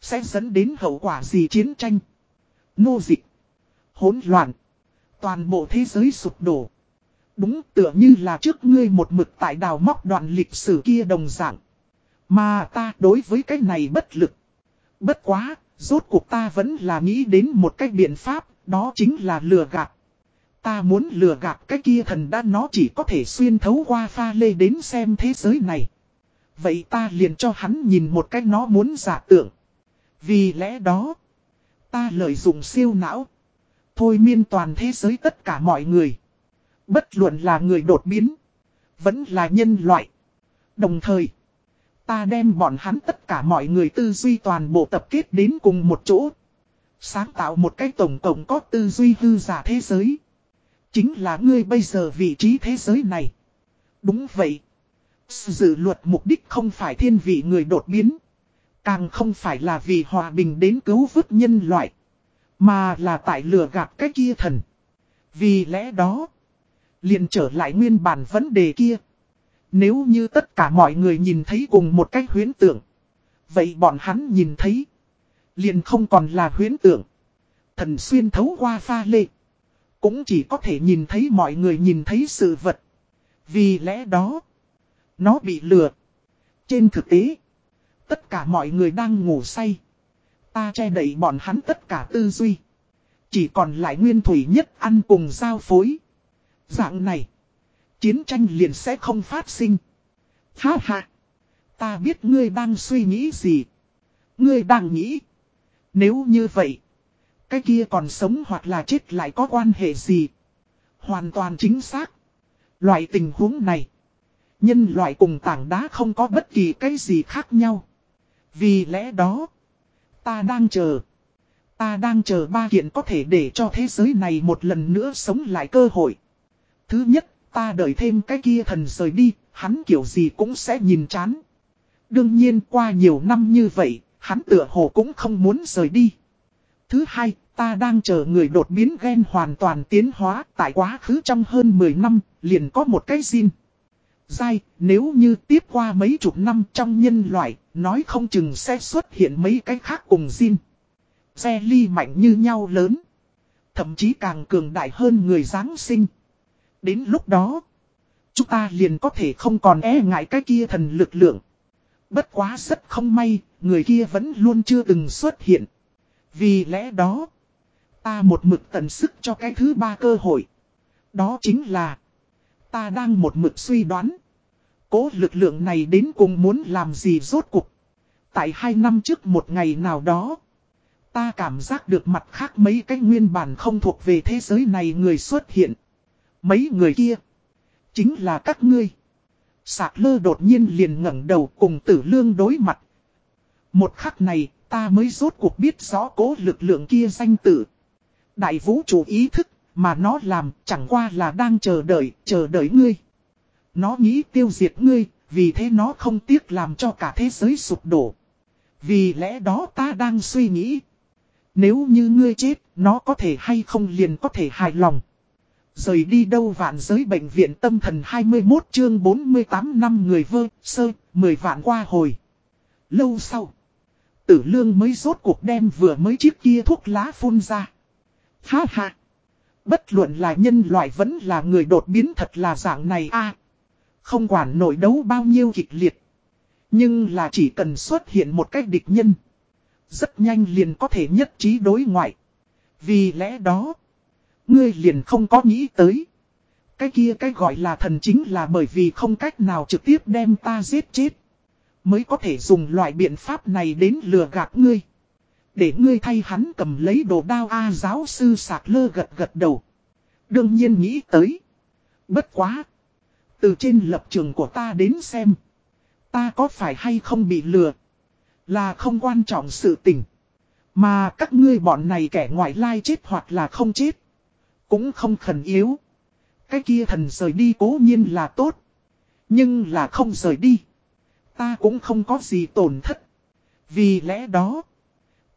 Sẽ dẫn đến hậu quả gì chiến tranh. Nô dịch. hỗn loạn. Toàn bộ thế giới sụp đổ. Đúng tựa như là trước ngươi một mực tại đào móc đoạn lịch sử kia đồng dạng. Mà ta đối với cái này bất lực. Bất quá, rốt cuộc ta vẫn là nghĩ đến một cách biện pháp, đó chính là lừa gạt. Ta muốn lừa gạt cái kia thần đã nó chỉ có thể xuyên thấu qua pha lê đến xem thế giới này. Vậy ta liền cho hắn nhìn một cách nó muốn giả tưởng. Vì lẽ đó, ta lợi dụng siêu não. Thôi miên toàn thế giới tất cả mọi người. Bất luận là người đột biến, vẫn là nhân loại. Đồng thời, ta đem bọn hắn tất cả mọi người tư duy toàn bộ tập kết đến cùng một chỗ. Sáng tạo một cái tổng cộng có tư duy hư giả thế giới. Chính là ngươi bây giờ vị trí thế giới này. Đúng vậy. Dự luật mục đích không phải thiên vị người đột biến. Càng không phải là vì hòa bình đến cứu vớt nhân loại. Mà là tại lừa gạt cái kia thần. Vì lẽ đó. liền trở lại nguyên bản vấn đề kia. Nếu như tất cả mọi người nhìn thấy cùng một cách huyến tưởng. Vậy bọn hắn nhìn thấy. Liền không còn là huyến tưởng. Thần xuyên thấu qua pha lê. Cũng chỉ có thể nhìn thấy mọi người nhìn thấy sự vật. Vì lẽ đó. Nó bị lừa. Trên thực tế. Tất cả mọi người đang ngủ say. Ta che đẩy bọn hắn tất cả tư duy. Chỉ còn lại nguyên thủy nhất ăn cùng giao phối. Dạng này. Chiến tranh liền sẽ không phát sinh. Ha ha. Ta biết ngươi đang suy nghĩ gì. Ngươi đang nghĩ. Nếu như vậy. Cái kia còn sống hoặc là chết lại có quan hệ gì? Hoàn toàn chính xác. Loại tình huống này. Nhân loại cùng tảng đá không có bất kỳ cái gì khác nhau. Vì lẽ đó. Ta đang chờ. Ta đang chờ ba kiện có thể để cho thế giới này một lần nữa sống lại cơ hội. Thứ nhất, ta đợi thêm cái kia thần rời đi, hắn kiểu gì cũng sẽ nhìn chán. Đương nhiên qua nhiều năm như vậy, hắn tựa hồ cũng không muốn rời đi. Thứ hai, ta đang chờ người đột biến gen hoàn toàn tiến hóa tại quá khứ trong hơn 10 năm, liền có một cái xin. Dai, nếu như tiếp qua mấy chục năm trong nhân loại, nói không chừng sẽ xuất hiện mấy cái khác cùng Jin. Xe ly mạnh như nhau lớn. Thậm chí càng cường đại hơn người Giáng sinh. Đến lúc đó, chúng ta liền có thể không còn e ngại cái kia thần lực lượng. Bất quá rất không may, người kia vẫn luôn chưa từng xuất hiện. Vì lẽ đó, ta một mực tận sức cho cái thứ ba cơ hội. Đó chính là, ta đang một mực suy đoán. Cố lực lượng này đến cùng muốn làm gì rốt cục. Tại hai năm trước một ngày nào đó, ta cảm giác được mặt khác mấy cái nguyên bản không thuộc về thế giới này người xuất hiện. Mấy người kia, chính là các ngươi. Sạc lơ đột nhiên liền ngẩng đầu cùng tử lương đối mặt. Một khắc này, ta mới rốt cuộc biết rõ cố lực lượng kia danh tử. Đại vũ trụ ý thức, mà nó làm chẳng qua là đang chờ đợi, chờ đợi ngươi. Nó nghĩ tiêu diệt ngươi, vì thế nó không tiếc làm cho cả thế giới sụp đổ. Vì lẽ đó ta đang suy nghĩ. Nếu như ngươi chết, nó có thể hay không liền có thể hài lòng. Rời đi đâu vạn giới bệnh viện tâm thần 21 chương 48 năm người vơ, sơ, 10 vạn qua hồi. Lâu sau, tử lương mới rốt cuộc đem vừa mới chiếc kia thuốc lá phun ra. Ha ha! Bất luận là nhân loại vẫn là người đột biến thật là dạng này a Không quản nội đấu bao nhiêu kịch liệt. Nhưng là chỉ cần xuất hiện một cách địch nhân. Rất nhanh liền có thể nhất trí đối ngoại. Vì lẽ đó, ngươi liền không có nghĩ tới. Cái kia cái gọi là thần chính là bởi vì không cách nào trực tiếp đem ta giết chết. Mới có thể dùng loại biện pháp này đến lừa gạt ngươi. Để ngươi thay hắn cầm lấy đồ đao A giáo sư sạc lơ gật gật đầu. Đương nhiên nghĩ tới. Bất quá. Từ trên lập trường của ta đến xem. Ta có phải hay không bị lừa. Là không quan trọng sự tình. Mà các ngươi bọn này kẻ ngoại lai chết hoặc là không chết. Cũng không khẩn yếu. Cái kia thần rời đi cố nhiên là tốt. Nhưng là không rời đi. Ta cũng không có gì tổn thất. Vì lẽ đó.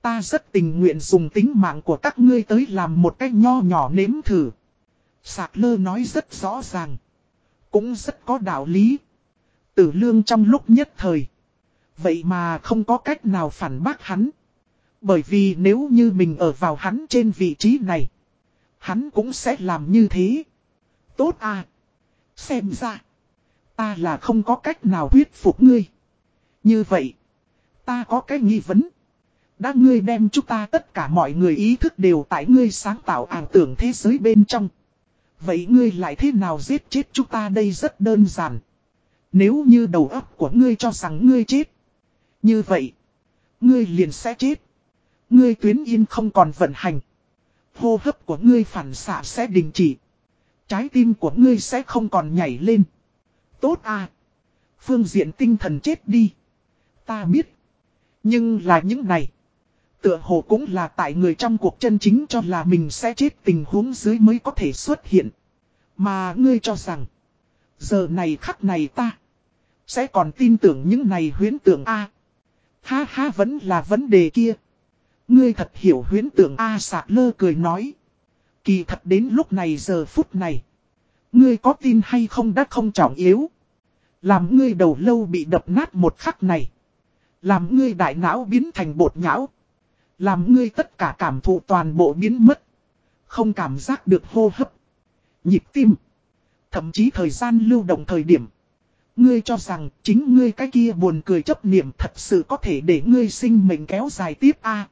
Ta rất tình nguyện dùng tính mạng của các ngươi tới làm một cách nho nhỏ nếm thử. Sạc lơ nói rất rõ ràng. Cũng rất có đạo lý. Tử lương trong lúc nhất thời. Vậy mà không có cách nào phản bác hắn. Bởi vì nếu như mình ở vào hắn trên vị trí này. Hắn cũng sẽ làm như thế. Tốt à. Xem ra. Ta là không có cách nào thuyết phục ngươi. Như vậy. Ta có cái nghi vấn. Đã ngươi đem chúng ta tất cả mọi người ý thức đều tại ngươi sáng tạo ảo tưởng thế giới bên trong. Vậy ngươi lại thế nào giết chết chúng ta đây rất đơn giản. Nếu như đầu óc của ngươi cho rằng ngươi chết. Như vậy. Ngươi liền sẽ chết. Ngươi tuyến yên không còn vận hành. Hô hấp của ngươi phản xạ sẽ đình chỉ. Trái tim của ngươi sẽ không còn nhảy lên. Tốt à. Phương diện tinh thần chết đi. Ta biết. Nhưng là những này. Tựa hồ cũng là tại người trong cuộc chân chính cho là mình sẽ chết tình huống dưới mới có thể xuất hiện. Mà ngươi cho rằng. Giờ này khắc này ta. Sẽ còn tin tưởng những này huyến tưởng A. Ha ha, vẫn là vấn đề kia. Ngươi thật hiểu huyến tưởng A sạc lơ cười nói. Kỳ thật đến lúc này giờ phút này. Ngươi có tin hay không đã không trọng yếu. Làm ngươi đầu lâu bị đập nát một khắc này. Làm ngươi đại não biến thành bột nhão. Làm ngươi tất cả cảm thụ toàn bộ biến mất. Không cảm giác được hô hấp. Nhịp tim. Thậm chí thời gian lưu động thời điểm. Ngươi cho rằng chính ngươi cái kia buồn cười chấp niệm thật sự có thể để ngươi sinh mệnh kéo dài tiếp a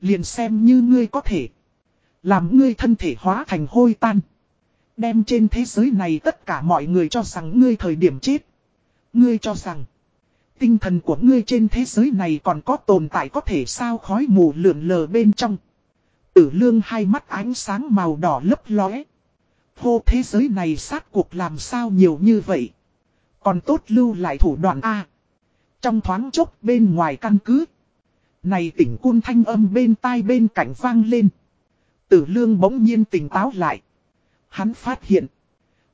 Liền xem như ngươi có thể. Làm ngươi thân thể hóa thành hôi tan. Đem trên thế giới này tất cả mọi người cho rằng ngươi thời điểm chết. Ngươi cho rằng. Tinh thần của ngươi trên thế giới này còn có tồn tại có thể sao khói mù lượn lờ bên trong. Tử lương hai mắt ánh sáng màu đỏ lấp lóe. Hô, thế giới này sát cuộc làm sao nhiều như vậy. Còn tốt lưu lại thủ đoạn A. Trong thoáng chốc bên ngoài căn cứ. Này tỉnh cun thanh âm bên tai bên cạnh vang lên. Tử lương bỗng nhiên tỉnh táo lại. Hắn phát hiện.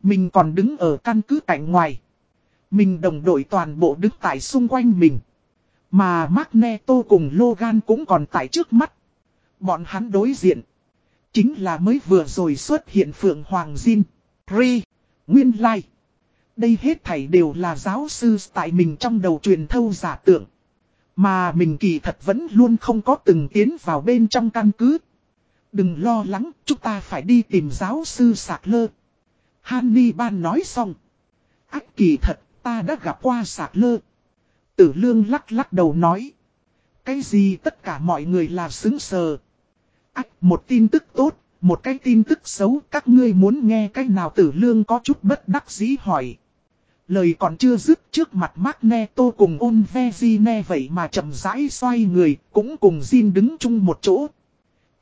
Mình còn đứng ở căn cứ cạnh ngoài. Mình đồng đội toàn bộ đứng tại xung quanh mình. Mà Magneto cùng Logan cũng còn tại trước mắt. Bọn hắn đối diện. Chính là mới vừa rồi xuất hiện Phượng Hoàng Jin. Ri. Nguyên Lai. Đây hết thảy đều là giáo sư tại mình trong đầu truyền thâu giả tượng. Mà mình kỳ thật vẫn luôn không có từng tiến vào bên trong căn cứ. Đừng lo lắng, chúng ta phải đi tìm giáo sư sạc lơ. Hannibal nói xong. ác kỳ thật, ta đã gặp qua sạc lơ. Tử lương lắc lắc đầu nói. Cái gì tất cả mọi người là xứng sờ. Ách, một tin tức tốt, một cái tin tức xấu, các ngươi muốn nghe cái nào tử lương có chút bất đắc dĩ hỏi. Lời còn chưa dứt trước mặt Magneto cùng ôn ve Gine vậy mà chậm rãi xoay người, cũng cùng Jin đứng chung một chỗ.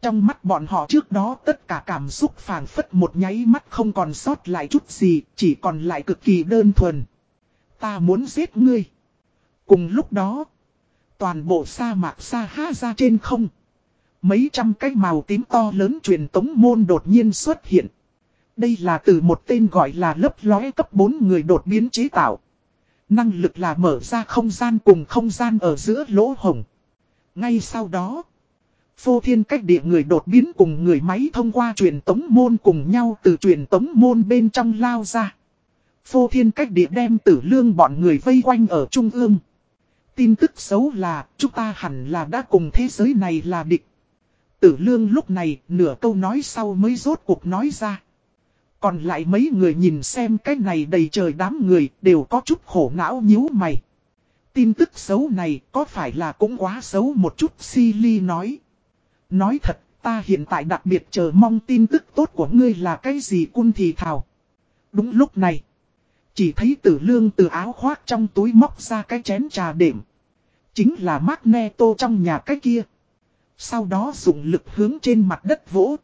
Trong mắt bọn họ trước đó tất cả cảm xúc phản phất một nháy mắt không còn sót lại chút gì, chỉ còn lại cực kỳ đơn thuần. Ta muốn giết ngươi. Cùng lúc đó, toàn bộ sa mạc sa ha ra trên không. Mấy trăm cái màu tím to lớn truyền tống môn đột nhiên xuất hiện. Đây là từ một tên gọi là lấp lóe cấp 4 người đột biến chế tạo. Năng lực là mở ra không gian cùng không gian ở giữa lỗ hồng. Ngay sau đó, phô thiên cách địa người đột biến cùng người máy thông qua truyền tống môn cùng nhau từ truyền tống môn bên trong lao ra. Phô thiên cách địa đem tử lương bọn người vây quanh ở trung ương. Tin tức xấu là chúng ta hẳn là đã cùng thế giới này là địch. Tử lương lúc này nửa câu nói sau mới rốt cuộc nói ra. Còn lại mấy người nhìn xem cái này đầy trời đám người đều có chút khổ não nhíu mày. Tin tức xấu này có phải là cũng quá xấu một chút Silly nói. Nói thật, ta hiện tại đặc biệt chờ mong tin tức tốt của ngươi là cái gì cun thì thảo Đúng lúc này, chỉ thấy tử lương từ áo khoác trong túi móc ra cái chén trà đệm. Chính là Magneto trong nhà cái kia. Sau đó dùng lực hướng trên mặt đất vỗ.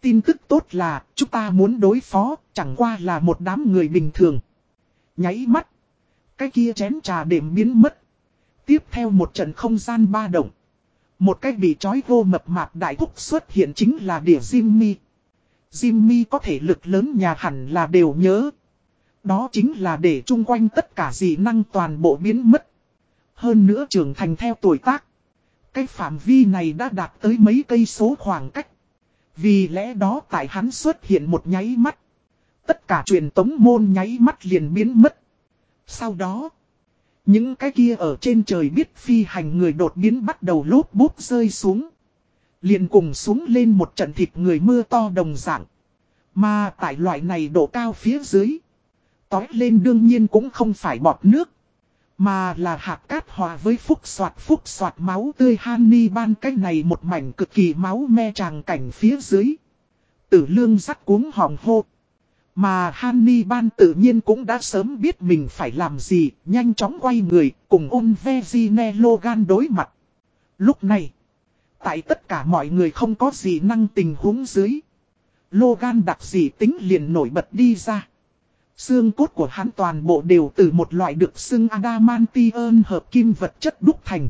Tin tức tốt là, chúng ta muốn đối phó, chẳng qua là một đám người bình thường. Nháy mắt. Cái kia chén trà đệm biến mất. Tiếp theo một trận không gian ba động. Một cái bị trói vô mập mạp đại thúc xuất hiện chính là đỉa Jimmy. Jimmy có thể lực lớn nhà hẳn là đều nhớ. Đó chính là để chung quanh tất cả dị năng toàn bộ biến mất. Hơn nữa trưởng thành theo tuổi tác. Cái phạm vi này đã đạt tới mấy cây số khoảng cách. Vì lẽ đó tại hắn xuất hiện một nháy mắt. Tất cả truyền tống môn nháy mắt liền biến mất. Sau đó, Những cái kia ở trên trời biết phi hành người đột biến bắt đầu lốp bút rơi xuống. liền cùng xuống lên một trận thịt người mưa to đồng dạng. Mà tại loại này độ cao phía dưới. Tói lên đương nhiên cũng không phải bọt nước. Mà là hạt cát hòa với phúc soạt phúc soạt máu tươi Hanni ban cái này một mảnh cực kỳ máu me tràng cảnh phía dưới. Tử lương rắc cuống họng hô. Mà Hanni ban tự nhiên cũng đã sớm biết mình phải làm gì, nhanh chóng quay người, cùng ôn Vezine Logan đối mặt. Lúc này, tại tất cả mọi người không có gì năng tình huống dưới. Logan đặc gì tính liền nổi bật đi ra. Xương cốt của hắn toàn bộ đều từ một loại được xưng adamantium hợp kim vật chất đúc thành.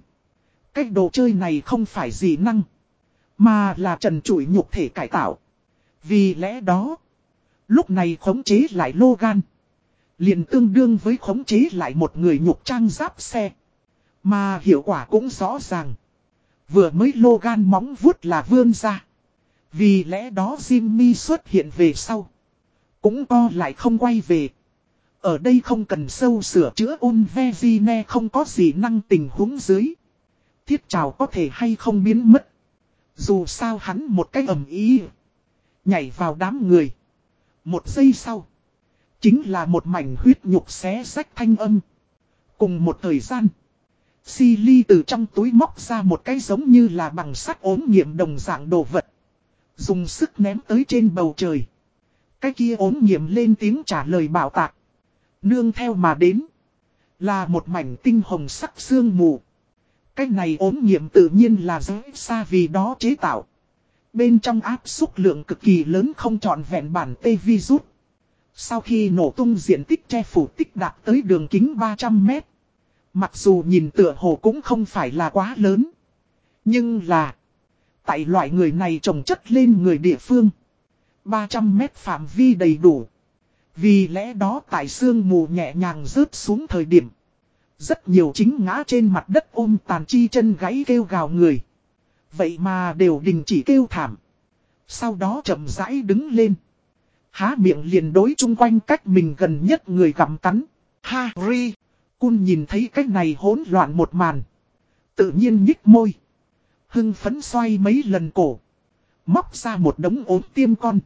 Cách đồ chơi này không phải gì năng, mà là trần trụi nhục thể cải tạo. Vì lẽ đó, lúc này khống chế lại Logan. liền tương đương với khống chế lại một người nhục trang giáp xe. Mà hiệu quả cũng rõ ràng. Vừa mới Logan móng vuốt là vươn ra. Vì lẽ đó Jimmy xuất hiện về sau. Cũng co lại không quay về. Ở đây không cần sâu sửa chữa un ve không có gì năng tình huống dưới. Thiết trào có thể hay không biến mất. Dù sao hắn một cái ẩm ý. Nhảy vào đám người. Một giây sau. Chính là một mảnh huyết nhục xé rách thanh âm. Cùng một thời gian. Silly từ trong túi móc ra một cái giống như là bằng sắt ốm nghiệm đồng dạng đồ vật. Dùng sức ném tới trên bầu trời. Cái kia ốm nghiệm lên tiếng trả lời bảo tạc. Nương theo mà đến. Là một mảnh tinh hồng sắc xương mù. Cái này ốm nghiệm tự nhiên là giới xa vì đó chế tạo. Bên trong áp xúc lượng cực kỳ lớn không trọn vẹn bản tê vi rút Sau khi nổ tung diện tích che phủ tích đạt tới đường kính 300 mét. Mặc dù nhìn tựa hồ cũng không phải là quá lớn. Nhưng là. Tại loại người này trồng chất lên người địa phương. 300 mét phạm vi đầy đủ. Vì lẽ đó tại sương mù nhẹ nhàng rớt xuống thời điểm. Rất nhiều chính ngã trên mặt đất ôm tàn chi chân gáy kêu gào người. Vậy mà đều đình chỉ kêu thảm. Sau đó chậm rãi đứng lên. Há miệng liền đối chung quanh cách mình gần nhất người gặm cắn. Harry. Cun nhìn thấy cách này hỗn loạn một màn. Tự nhiên nhích môi. Hưng phấn xoay mấy lần cổ. Móc ra một đống ốm tiêm con.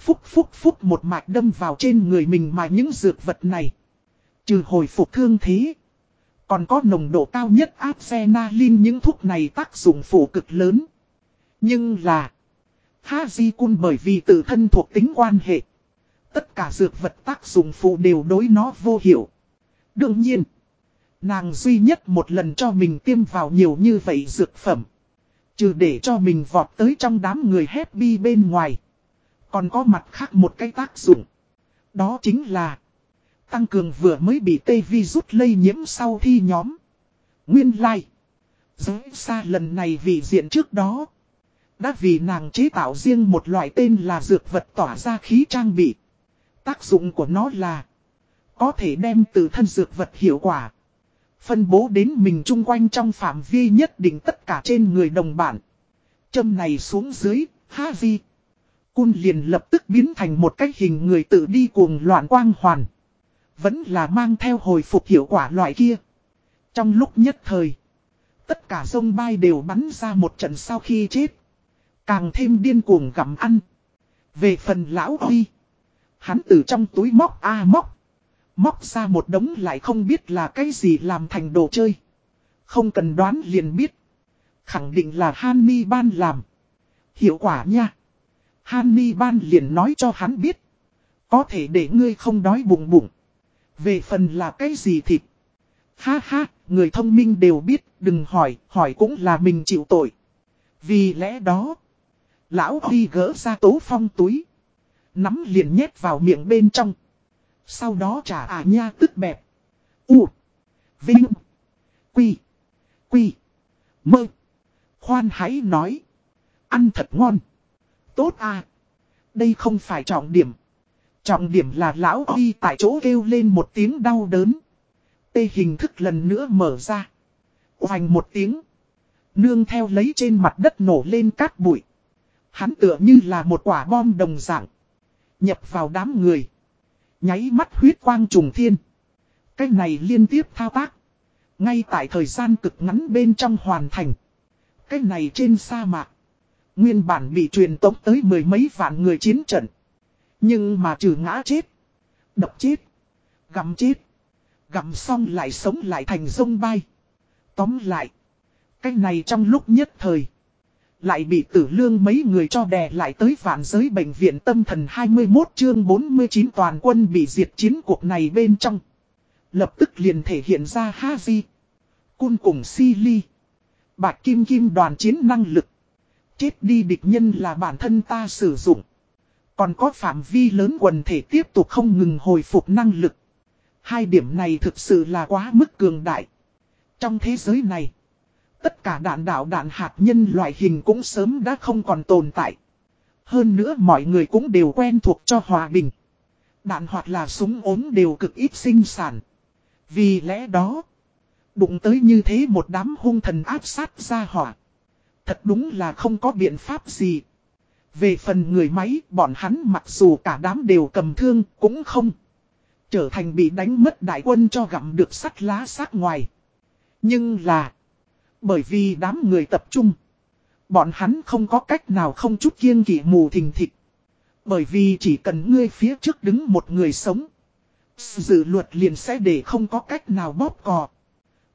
Phúc phúc phúc một mạch đâm vào trên người mình mà những dược vật này. Trừ hồi phục thương thế. Còn có nồng độ cao nhất adrenaline, những thuốc này tác dụng phụ cực lớn. Nhưng là. Haji-kun bởi vì tự thân thuộc tính quan hệ. Tất cả dược vật tác dụng phụ đều đối nó vô hiệu. Đương nhiên. Nàng duy nhất một lần cho mình tiêm vào nhiều như vậy dược phẩm. Trừ để cho mình vọt tới trong đám người happy bên ngoài. Còn có mặt khác một cái tác dụng. Đó chính là tăng cường vừa mới bị tê vi rút lây nhiễm sau thi nhóm. Nguyên lai. Like. Giới xa lần này vì diện trước đó. Đã vì nàng chế tạo riêng một loại tên là dược vật tỏa ra khí trang bị. Tác dụng của nó là có thể đem từ thân dược vật hiệu quả. Phân bố đến mình chung quanh trong phạm vi nhất định tất cả trên người đồng bản. Châm này xuống dưới, ha vi. Cun liền lập tức biến thành một cái hình người tự đi cuồng loạn quang hoàn. Vẫn là mang theo hồi phục hiệu quả loại kia. Trong lúc nhất thời, tất cả sông bay đều bắn ra một trận sau khi chết. Càng thêm điên cuồng gặm ăn. Về phần lão Huy, hắn từ trong túi móc a móc. Móc ra một đống lại không biết là cái gì làm thành đồ chơi. Không cần đoán liền biết. Khẳng định là Hanni Ban làm. Hiệu quả nha. Hanni Ban liền nói cho hắn biết. Có thể để ngươi không đói bụng bụng. Về phần là cái gì thịt. Ha ha, người thông minh đều biết, đừng hỏi, hỏi cũng là mình chịu tội. Vì lẽ đó, lão đi gỡ ra tố phong túi. Nắm liền nhét vào miệng bên trong. Sau đó trả à nha tức bẹp. U. Vinh. Quy. Quy. Mơ. Khoan hãy nói. Ăn thật ngon. Tốt à. Đây không phải trọng điểm. Trọng điểm là lão Huy tại chỗ kêu lên một tiếng đau đớn. Tê hình thức lần nữa mở ra. Hoành một tiếng. Nương theo lấy trên mặt đất nổ lên cát bụi. Hắn tựa như là một quả bom đồng dạng. Nhập vào đám người. Nháy mắt huyết quang trùng thiên. Cái này liên tiếp thao tác. Ngay tại thời gian cực ngắn bên trong hoàn thành. Cái này trên sa mạc. Nguyên bản bị truyền tống tới mười mấy vạn người chiến trận. Nhưng mà trừ ngã chết. Độc chết. Gặm chết. Gặm xong lại sống lại thành sông bay. Tóm lại. Cái này trong lúc nhất thời. Lại bị tử lương mấy người cho đè lại tới vạn giới bệnh viện tâm thần 21 chương 49 toàn quân bị diệt chiến cuộc này bên trong. Lập tức liền thể hiện ra Haji. Cun cùng Si Ly. Bạch Kim Kim đoàn chiến năng lực. Chết đi địch nhân là bản thân ta sử dụng. Còn có phạm vi lớn quần thể tiếp tục không ngừng hồi phục năng lực. Hai điểm này thực sự là quá mức cường đại. Trong thế giới này, tất cả đạn đạo đạn hạt nhân loại hình cũng sớm đã không còn tồn tại. Hơn nữa mọi người cũng đều quen thuộc cho hòa bình. Đạn hoặc là súng ốm đều cực ít sinh sản. Vì lẽ đó, đụng tới như thế một đám hung thần áp sát ra hỏa. Thật đúng là không có biện pháp gì. Về phần người máy, bọn hắn mặc dù cả đám đều cầm thương, cũng không. Trở thành bị đánh mất đại quân cho gặm được sắt lá sát ngoài. Nhưng là, bởi vì đám người tập trung, bọn hắn không có cách nào không chút kiêng kỵ mù thình thịch. Bởi vì chỉ cần ngươi phía trước đứng một người sống, dự luật liền sẽ để không có cách nào bóp cò.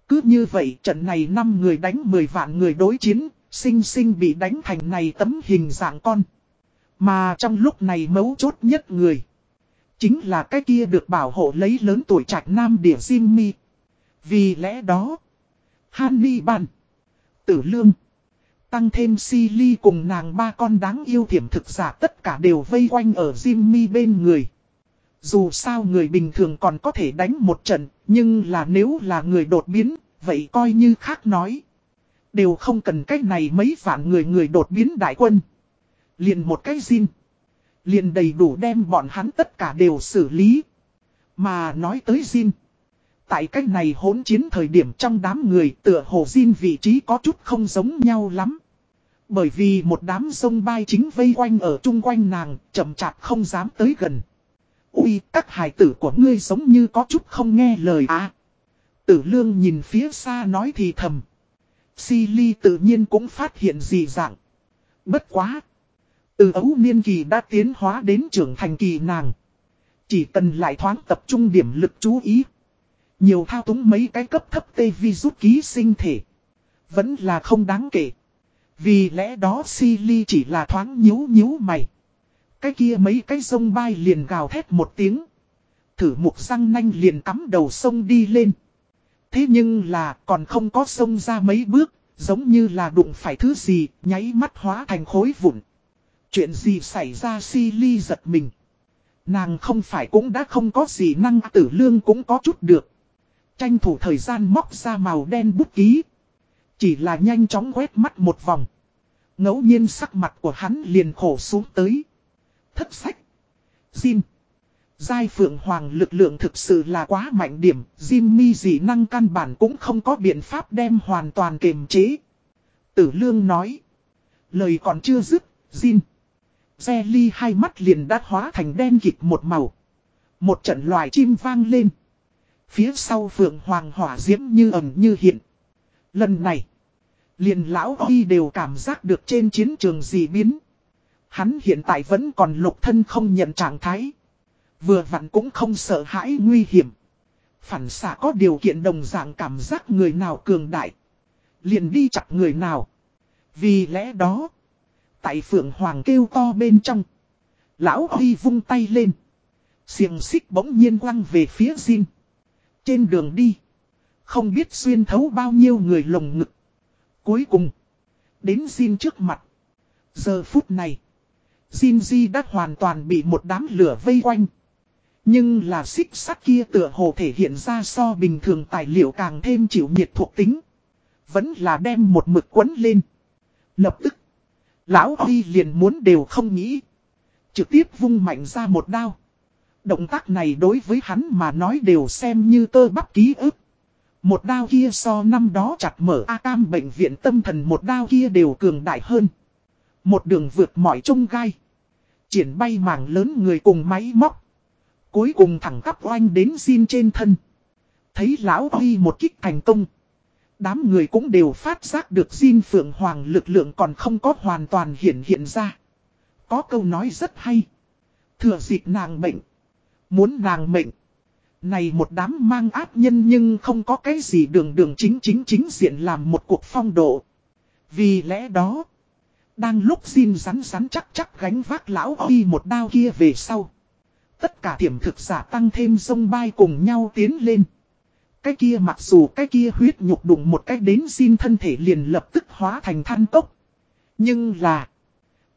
Cứ như vậy trận này 5 người đánh 10 vạn người đối chiến, sinh sinh bị đánh thành này tấm hình dạng con. Mà trong lúc này mấu chốt nhất người. Chính là cái kia được bảo hộ lấy lớn tuổi trạch nam địa Jimmy. Vì lẽ đó, Hannibal, Tử Lương, tăng thêm Silly cùng nàng ba con đáng yêu thiểm thực giả tất cả đều vây quanh ở Jimmy bên người. Dù sao người bình thường còn có thể đánh một trận, nhưng là nếu là người đột biến, vậy coi như khác nói. Đều không cần cách này mấy vạn người người đột biến đại quân. Liền một cái xin. Liền đầy đủ đem bọn hắn tất cả đều xử lý. Mà nói tới xin. Tại cách này hỗn chiến thời điểm trong đám người tựa hồ xin vị trí có chút không giống nhau lắm. Bởi vì một đám sông bay chính vây quanh ở chung quanh nàng, chậm chạp không dám tới gần. Ui, các hài tử của ngươi giống như có chút không nghe lời à. Tử lương nhìn phía xa nói thì thầm. Si Ly tự nhiên cũng phát hiện gì dạng. Bất quá. Từ ấu niên kỳ đã tiến hóa đến trưởng thành kỳ nàng. Chỉ cần lại thoáng tập trung điểm lực chú ý. Nhiều thao túng mấy cái cấp thấp tê vi rút ký sinh thể. Vẫn là không đáng kể. Vì lẽ đó si ly chỉ là thoáng nhíu nhíu mày. Cái kia mấy cái sông bay liền gào thét một tiếng. Thử mục răng nanh liền cắm đầu sông đi lên. Thế nhưng là còn không có sông ra mấy bước, giống như là đụng phải thứ gì, nháy mắt hóa thành khối vụn. Chuyện gì xảy ra si ly giật mình. Nàng không phải cũng đã không có gì năng tử lương cũng có chút được. Tranh thủ thời gian móc ra màu đen bút ký. Chỉ là nhanh chóng quét mắt một vòng. ngẫu nhiên sắc mặt của hắn liền khổ xuống tới. Thất sách. Xin. Giai Phượng Hoàng lực lượng thực sự là quá mạnh điểm, Jimmy dị năng căn bản cũng không có biện pháp đem hoàn toàn kiềm chế. Tử Lương nói. Lời còn chưa dứt, Jin. Jelly hai mắt liền đã hóa thành đen kịp một màu. Một trận loài chim vang lên. Phía sau Phượng Hoàng hỏa diễm như ẩn như hiện. Lần này, liền lão Huy đều cảm giác được trên chiến trường gì biến. Hắn hiện tại vẫn còn lục thân không nhận trạng thái. Vừa vặn cũng không sợ hãi nguy hiểm. Phản xạ có điều kiện đồng dạng cảm giác người nào cường đại. Liền đi chặt người nào. Vì lẽ đó. Tại phượng hoàng kêu to bên trong. Lão Huy vung tay lên. Xiềng xích bỗng nhiên quăng về phía Jin. Trên đường đi. Không biết xuyên thấu bao nhiêu người lồng ngực. Cuối cùng. Đến Jin trước mặt. Giờ phút này. Jin Di đã hoàn toàn bị một đám lửa vây quanh. Nhưng là xích sắt kia tựa hồ thể hiện ra so bình thường tài liệu càng thêm chịu nhiệt thuộc tính. Vẫn là đem một mực quấn lên. Lập tức. Lão Huy liền muốn đều không nghĩ. Trực tiếp vung mạnh ra một đao. Động tác này đối với hắn mà nói đều xem như tơ bắp ký ức. Một đao kia so năm đó chặt mở A cam bệnh viện tâm thần một đao kia đều cường đại hơn. Một đường vượt mọi trông gai. Triển bay mảng lớn người cùng máy móc. Cuối cùng thẳng tắp oanh đến xin trên thân. Thấy lão Huy một kích thành công. Đám người cũng đều phát giác được Jin Phượng Hoàng lực lượng còn không có hoàn toàn hiện hiện ra. Có câu nói rất hay. Thừa dịp nàng mệnh. Muốn nàng mệnh. Này một đám mang ác nhân nhưng không có cái gì đường đường chính chính chính diện làm một cuộc phong độ. Vì lẽ đó. Đang lúc Jin rắn rắn chắc chắc gánh vác lão Huy một đao kia về sau. Tất cả thiểm thực giả tăng thêm sông bay cùng nhau tiến lên. Cái kia mặc dù cái kia huyết nhục đụng một cách đến xin thân thể liền lập tức hóa thành than tốc. Nhưng là.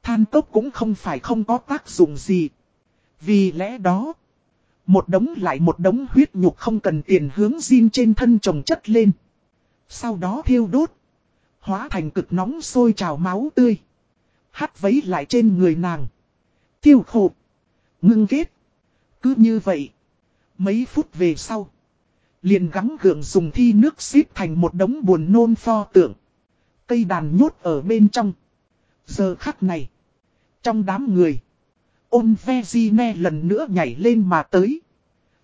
Than tốc cũng không phải không có tác dụng gì. Vì lẽ đó. Một đống lại một đống huyết nhục không cần tiền hướng xin trên thân trồng chất lên. Sau đó thiêu đốt. Hóa thành cực nóng sôi trào máu tươi. Hắt vấy lại trên người nàng. Thiêu khổ. Ngưng kết. Cứ như vậy. Mấy phút về sau. Liền gắng gượng dùng thi nước xít thành một đống buồn nôn pho tượng. Cây đàn nhốt ở bên trong. Giờ khắc này. Trong đám người. Ôn Vezine lần nữa nhảy lên mà tới.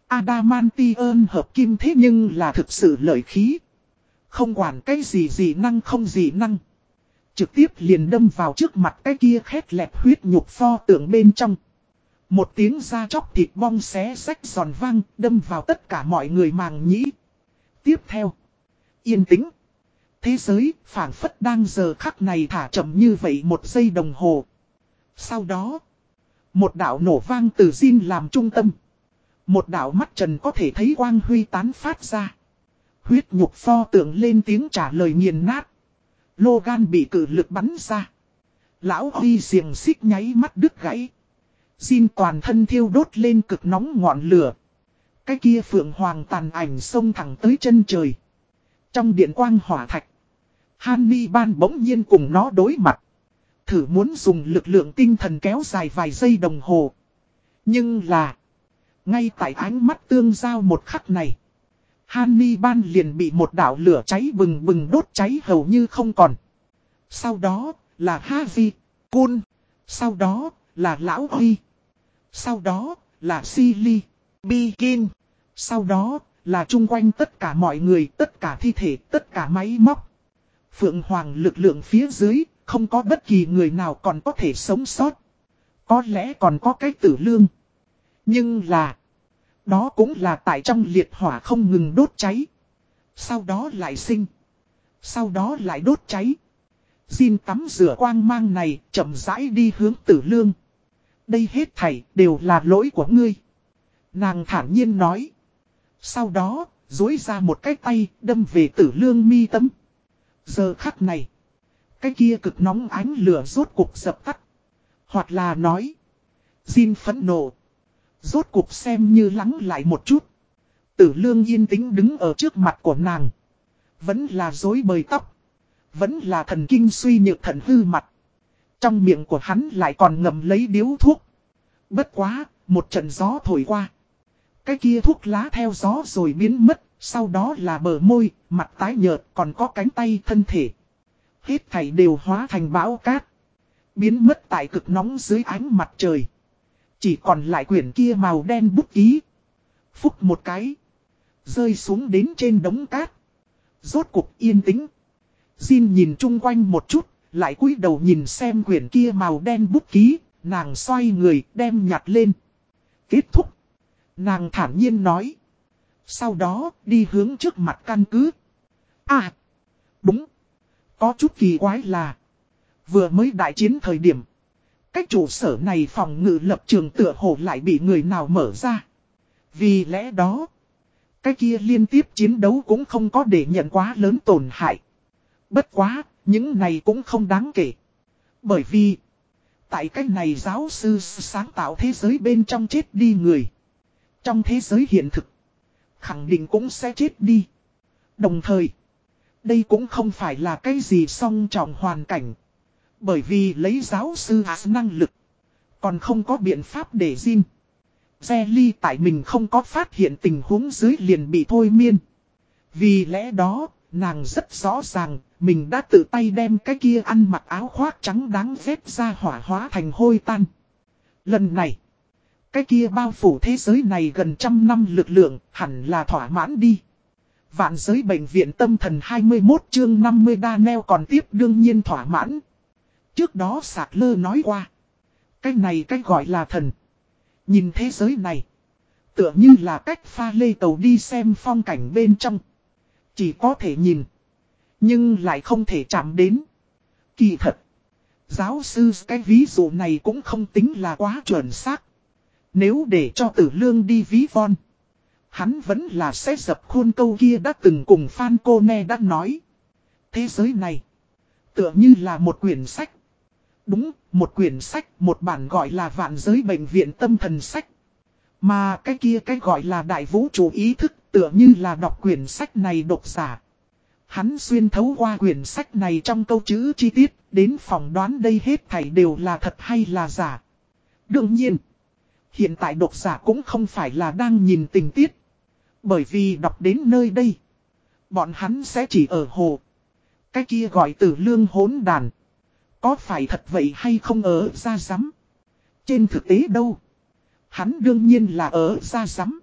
Adamantium hợp kim thế nhưng là thực sự lợi khí. Không quản cái gì gì năng không gì năng. Trực tiếp liền đâm vào trước mặt cái kia khét lẹp huyết nhục pho tượng bên trong. Một tiếng da chóc thịt bong xé sách giòn vang, đâm vào tất cả mọi người màng nhĩ. Tiếp theo. Yên tĩnh. Thế giới phản phất đang giờ khắc này thả chậm như vậy một giây đồng hồ. Sau đó. Một đạo nổ vang từ Jin làm trung tâm. Một đạo mắt trần có thể thấy quang huy tán phát ra. Huyết nhục pho tượng lên tiếng trả lời nghiền nát. Logan bị cử lực bắn ra. Lão Huy xiềng xích nháy mắt đứt gãy. Xin toàn thân thiêu đốt lên cực nóng ngọn lửa. Cái kia phượng hoàng tàn ảnh xông thẳng tới chân trời. Trong điện quang hỏa thạch. Hanni ban bỗng nhiên cùng nó đối mặt. Thử muốn dùng lực lượng tinh thần kéo dài vài giây đồng hồ. Nhưng là. Ngay tại ánh mắt tương giao một khắc này. Hanni ban liền bị một đảo lửa cháy bừng bừng đốt cháy hầu như không còn. Sau đó là Havi, Kun. Sau đó là Lão Huy. Sau đó là Silly, Begin. Sau đó là chung quanh tất cả mọi người, tất cả thi thể, tất cả máy móc. Phượng Hoàng lực lượng phía dưới, không có bất kỳ người nào còn có thể sống sót. Có lẽ còn có cái tử lương. Nhưng là, đó cũng là tại trong liệt hỏa không ngừng đốt cháy. Sau đó lại sinh. Sau đó lại đốt cháy. Xin tắm rửa quang mang này chậm rãi đi hướng tử lương. Đây hết thảy đều là lỗi của ngươi. Nàng thản nhiên nói. Sau đó, dối ra một cái tay đâm về tử lương mi tâm. Giờ khắc này. Cái kia cực nóng ánh lửa rốt cục dập tắt. Hoặc là nói. Xin phẫn nộ. Rốt cục xem như lắng lại một chút. Tử lương yên tĩnh đứng ở trước mặt của nàng. Vẫn là dối bời tóc. Vẫn là thần kinh suy nhược thần hư mặt. Trong miệng của hắn lại còn ngầm lấy điếu thuốc. Bất quá, một trận gió thổi qua. Cái kia thuốc lá theo gió rồi biến mất, sau đó là bờ môi, mặt tái nhợt còn có cánh tay thân thể. Hết thảy đều hóa thành bão cát. Biến mất tại cực nóng dưới ánh mặt trời. Chỉ còn lại quyển kia màu đen bút ký. Phúc một cái. Rơi xuống đến trên đống cát. Rốt cục yên tĩnh. Xin nhìn chung quanh một chút. Lại cúi đầu nhìn xem quyển kia màu đen bút ký. Nàng xoay người đem nhặt lên. Kết thúc. Nàng thản nhiên nói. Sau đó đi hướng trước mặt căn cứ. À. Đúng. Có chút kỳ quái là. Vừa mới đại chiến thời điểm. Cách trụ sở này phòng ngự lập trường tựa hồ lại bị người nào mở ra. Vì lẽ đó. Cái kia liên tiếp chiến đấu cũng không có để nhận quá lớn tổn hại. Bất quá, những này cũng không đáng kể. Bởi vì, tại cách này giáo sư sáng tạo thế giới bên trong chết đi người. Trong thế giới hiện thực, khẳng định cũng sẽ chết đi. Đồng thời, đây cũng không phải là cái gì song trọng hoàn cảnh. Bởi vì lấy giáo sư hạt năng lực, còn không có biện pháp để xin. Jelly tại mình không có phát hiện tình huống dưới liền bị thôi miên. Vì lẽ đó, nàng rất rõ ràng, mình đã tự tay đem cái kia ăn mặc áo khoác trắng đáng ghét ra hỏa hóa thành hôi tan. Lần này, cái kia bao phủ thế giới này gần trăm năm lực lượng, hẳn là thỏa mãn đi. Vạn giới bệnh viện tâm thần 21 chương 50 đa neo còn tiếp đương nhiên thỏa mãn. Trước đó sạc lơ nói qua. Cái này cách gọi là thần. Nhìn thế giới này. Tựa như là cách pha lê tàu đi xem phong cảnh bên trong. Chỉ có thể nhìn. Nhưng lại không thể chạm đến. Kỳ thật. Giáo sư cái ví dụ này cũng không tính là quá chuẩn xác. Nếu để cho tử lương đi ví von. Hắn vẫn là sẽ dập khuôn câu kia đã từng cùng Phan Cô Nè đã nói. Thế giới này. Tựa như là một quyển sách. Đúng, một quyển sách, một bản gọi là vạn giới bệnh viện tâm thần sách. Mà cái kia cái gọi là đại vũ trụ ý thức tựa như là đọc quyển sách này độc giả. Hắn xuyên thấu qua quyển sách này trong câu chữ chi tiết, đến phỏng đoán đây hết thảy đều là thật hay là giả. Đương nhiên, hiện tại độc giả cũng không phải là đang nhìn tình tiết. Bởi vì đọc đến nơi đây, bọn hắn sẽ chỉ ở hồ. Cái kia gọi từ lương hốn đàn. Có phải thật vậy hay không ở ra rắm Trên thực tế đâu? Hắn đương nhiên là ở ra rắm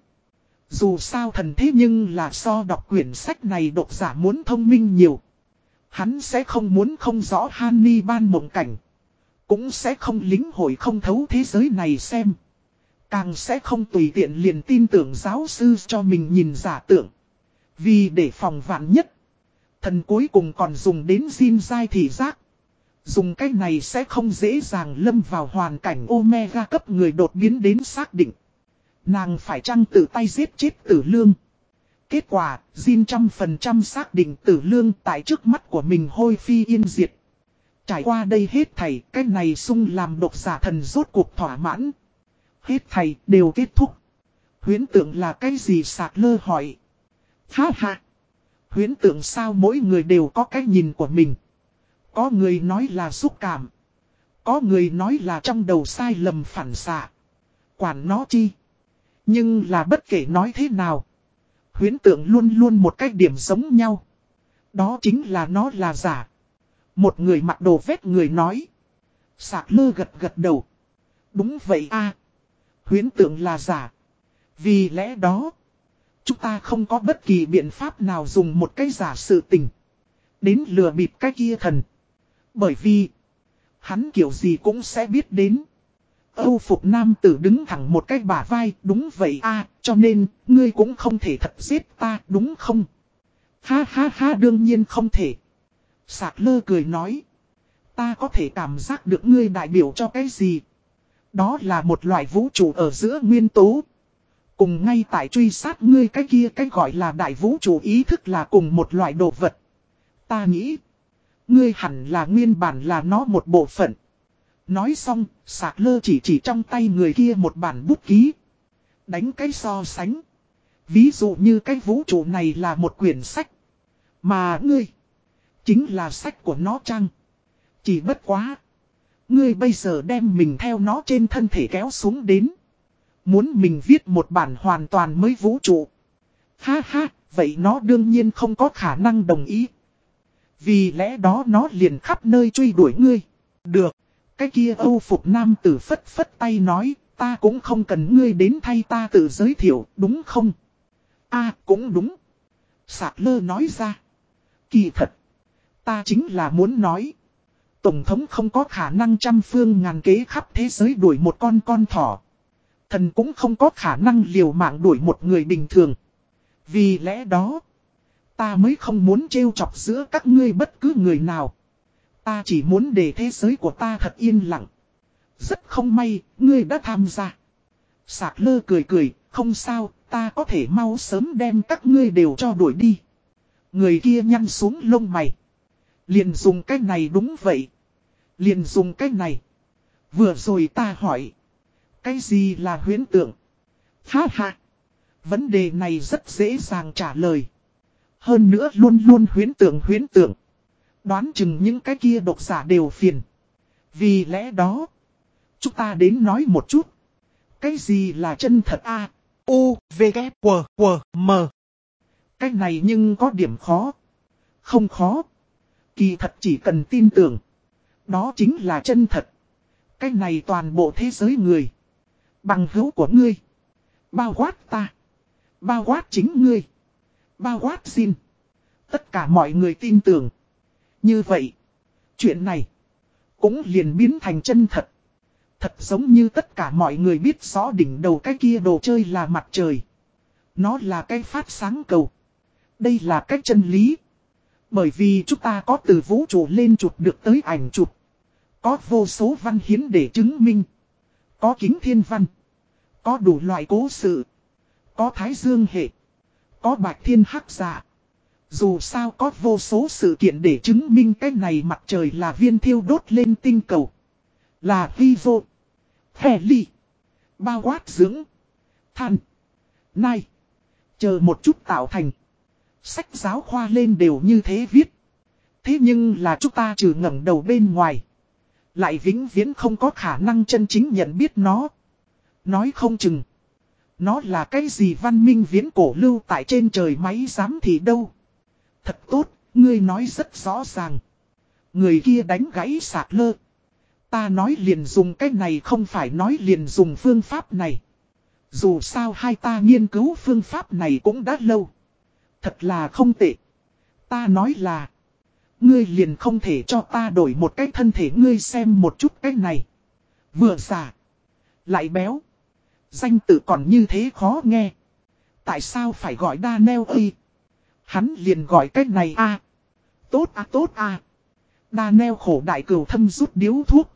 Dù sao thần thế nhưng là so đọc quyển sách này độc giả muốn thông minh nhiều. Hắn sẽ không muốn không rõ Hanni ban mộng cảnh. Cũng sẽ không lính hội không thấu thế giới này xem. Càng sẽ không tùy tiện liền tin tưởng giáo sư cho mình nhìn giả tưởng. Vì để phòng vạn nhất. Thần cuối cùng còn dùng đến Jin Giai thị giác. Dùng cách này sẽ không dễ dàng lâm vào hoàn cảnh Omega cấp người đột biến đến xác định. Nàng phải chăng tự tay giết chết tử lương. Kết quả, Jin trăm phần trăm xác định tử lương tại trước mắt của mình hôi phi yên diệt. Trải qua đây hết thầy, cái này sung làm độc giả thần rốt cuộc thỏa mãn. Hết thầy, đều kết thúc. Huyến tượng là cái gì sạc lơ hỏi. Ha ha. Huyến tượng sao mỗi người đều có cái nhìn của mình. Có người nói là xúc cảm. Có người nói là trong đầu sai lầm phản xạ. Quản nó chi. Nhưng là bất kể nói thế nào. Huyến tượng luôn luôn một cách điểm giống nhau. Đó chính là nó là giả. Một người mặc đồ vét người nói. Sạc lơ gật gật đầu. Đúng vậy a Huyến tượng là giả. Vì lẽ đó. Chúng ta không có bất kỳ biện pháp nào dùng một cái giả sự tình. Đến lừa bịp cái kia thần. Bởi vì, hắn kiểu gì cũng sẽ biết đến. Âu phục nam tử đứng thẳng một cái bả vai, đúng vậy a cho nên, ngươi cũng không thể thật giết ta, đúng không? Ha ha ha đương nhiên không thể. Sạc lơ cười nói. Ta có thể cảm giác được ngươi đại biểu cho cái gì? Đó là một loại vũ trụ ở giữa nguyên tố. Cùng ngay tại truy sát ngươi cái kia cái gọi là đại vũ trụ ý thức là cùng một loại đồ vật. Ta nghĩ. Ngươi hẳn là nguyên bản là nó một bộ phận. Nói xong, sạc lơ chỉ chỉ trong tay người kia một bản bút ký. Đánh cái so sánh. Ví dụ như cái vũ trụ này là một quyển sách. Mà ngươi, chính là sách của nó chăng? Chỉ bất quá. Ngươi bây giờ đem mình theo nó trên thân thể kéo xuống đến. Muốn mình viết một bản hoàn toàn mới vũ trụ. Ha ha, vậy nó đương nhiên không có khả năng đồng ý. Vì lẽ đó nó liền khắp nơi truy đuổi ngươi. Được. Cái kia Âu Phục Nam tử phất phất tay nói, ta cũng không cần ngươi đến thay ta tự giới thiệu, đúng không? a cũng đúng. Sạc lơ nói ra. Kỳ thật. Ta chính là muốn nói. Tổng thống không có khả năng trăm phương ngàn kế khắp thế giới đuổi một con con thỏ. Thần cũng không có khả năng liều mạng đuổi một người bình thường. Vì lẽ đó. Ta mới không muốn trêu chọc giữa các ngươi bất cứ người nào. Ta chỉ muốn để thế giới của ta thật yên lặng. Rất không may, ngươi đã tham gia. Sạc lơ cười cười, không sao, ta có thể mau sớm đem các ngươi đều cho đuổi đi. Người kia nhăn xuống lông mày. Liền dùng cái này đúng vậy. Liền dùng cái này. Vừa rồi ta hỏi. Cái gì là huyến tượng? Ha ha. Vấn đề này rất dễ dàng trả lời. Hơn nữa luôn luôn huyến tưởng huyến tưởng Đoán chừng những cái kia độc giả đều phiền. Vì lẽ đó, chúng ta đến nói một chút. Cái gì là chân thật A, U, V, K, W, W, M. Cái này nhưng có điểm khó. Không khó. Kỳ thật chỉ cần tin tưởng. Đó chính là chân thật. Cái này toàn bộ thế giới người. Bằng hữu của ngươi. Bao quát ta. Bao quát chính ngươi. Bao quát xin. Tất cả mọi người tin tưởng. Như vậy. Chuyện này. Cũng liền biến thành chân thật. Thật giống như tất cả mọi người biết rõ đỉnh đầu cái kia đồ chơi là mặt trời. Nó là cái phát sáng cầu. Đây là cái chân lý. Bởi vì chúng ta có từ vũ trụ lên chụp được tới ảnh chụp. Có vô số văn hiến để chứng minh. Có kính thiên văn. Có đủ loại cố sự. Có thái dương hệ. Có bạch thiên hắc giả Dù sao có vô số sự kiện để chứng minh cái này mặt trời là viên thiêu đốt lên tinh cầu. Là vi vô. Hè ly. Bao quát dưỡng. Than. Nai. Chờ một chút tạo thành. Sách giáo khoa lên đều như thế viết. Thế nhưng là chúng ta trừ ngẩng đầu bên ngoài. Lại vĩnh viễn không có khả năng chân chính nhận biết nó. Nói không chừng. Nó là cái gì văn minh viễn cổ lưu tại trên trời máy dám thì đâu. Thật tốt, ngươi nói rất rõ ràng. Người kia đánh gãy sạc lơ. Ta nói liền dùng cái này không phải nói liền dùng phương pháp này. Dù sao hai ta nghiên cứu phương pháp này cũng đã lâu. Thật là không tệ. Ta nói là. Ngươi liền không thể cho ta đổi một cái thân thể ngươi xem một chút cái này. Vừa xả. Lại béo. Danh tự còn như thế khó nghe. Tại sao phải gọi Daniel ơi? Hắn liền gọi cái này a Tốt a tốt a Daniel khổ đại cửu thâm rút điếu thuốc.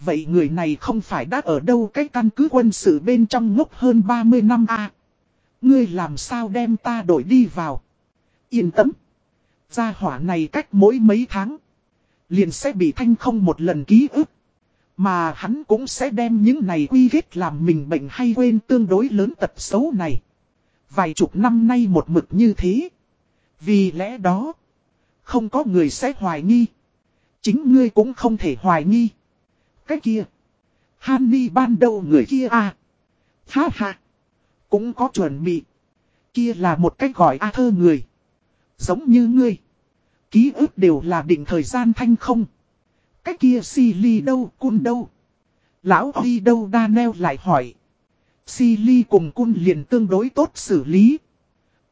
Vậy người này không phải đã ở đâu cái căn cứ quân sự bên trong ngốc hơn 30 năm a Ngươi làm sao đem ta đổi đi vào? Yên tâm. Gia hỏa này cách mỗi mấy tháng. Liền sẽ bị thanh không một lần ký ức. Mà hắn cũng sẽ đem những này quy kết làm mình bệnh hay quên tương đối lớn tật xấu này. Vài chục năm nay một mực như thế. Vì lẽ đó, không có người sẽ hoài nghi. Chính ngươi cũng không thể hoài nghi. Cái kia, Hanni ban đầu người kia à. Ha ha, cũng có chuẩn bị. Kia là một cách gọi A thơ người. Giống như ngươi. Ký ức đều là định thời gian thanh không. Cái kia si ly đâu, cun đâu. Lão đi đâu đa neo lại hỏi. Si ly cùng cun liền tương đối tốt xử lý.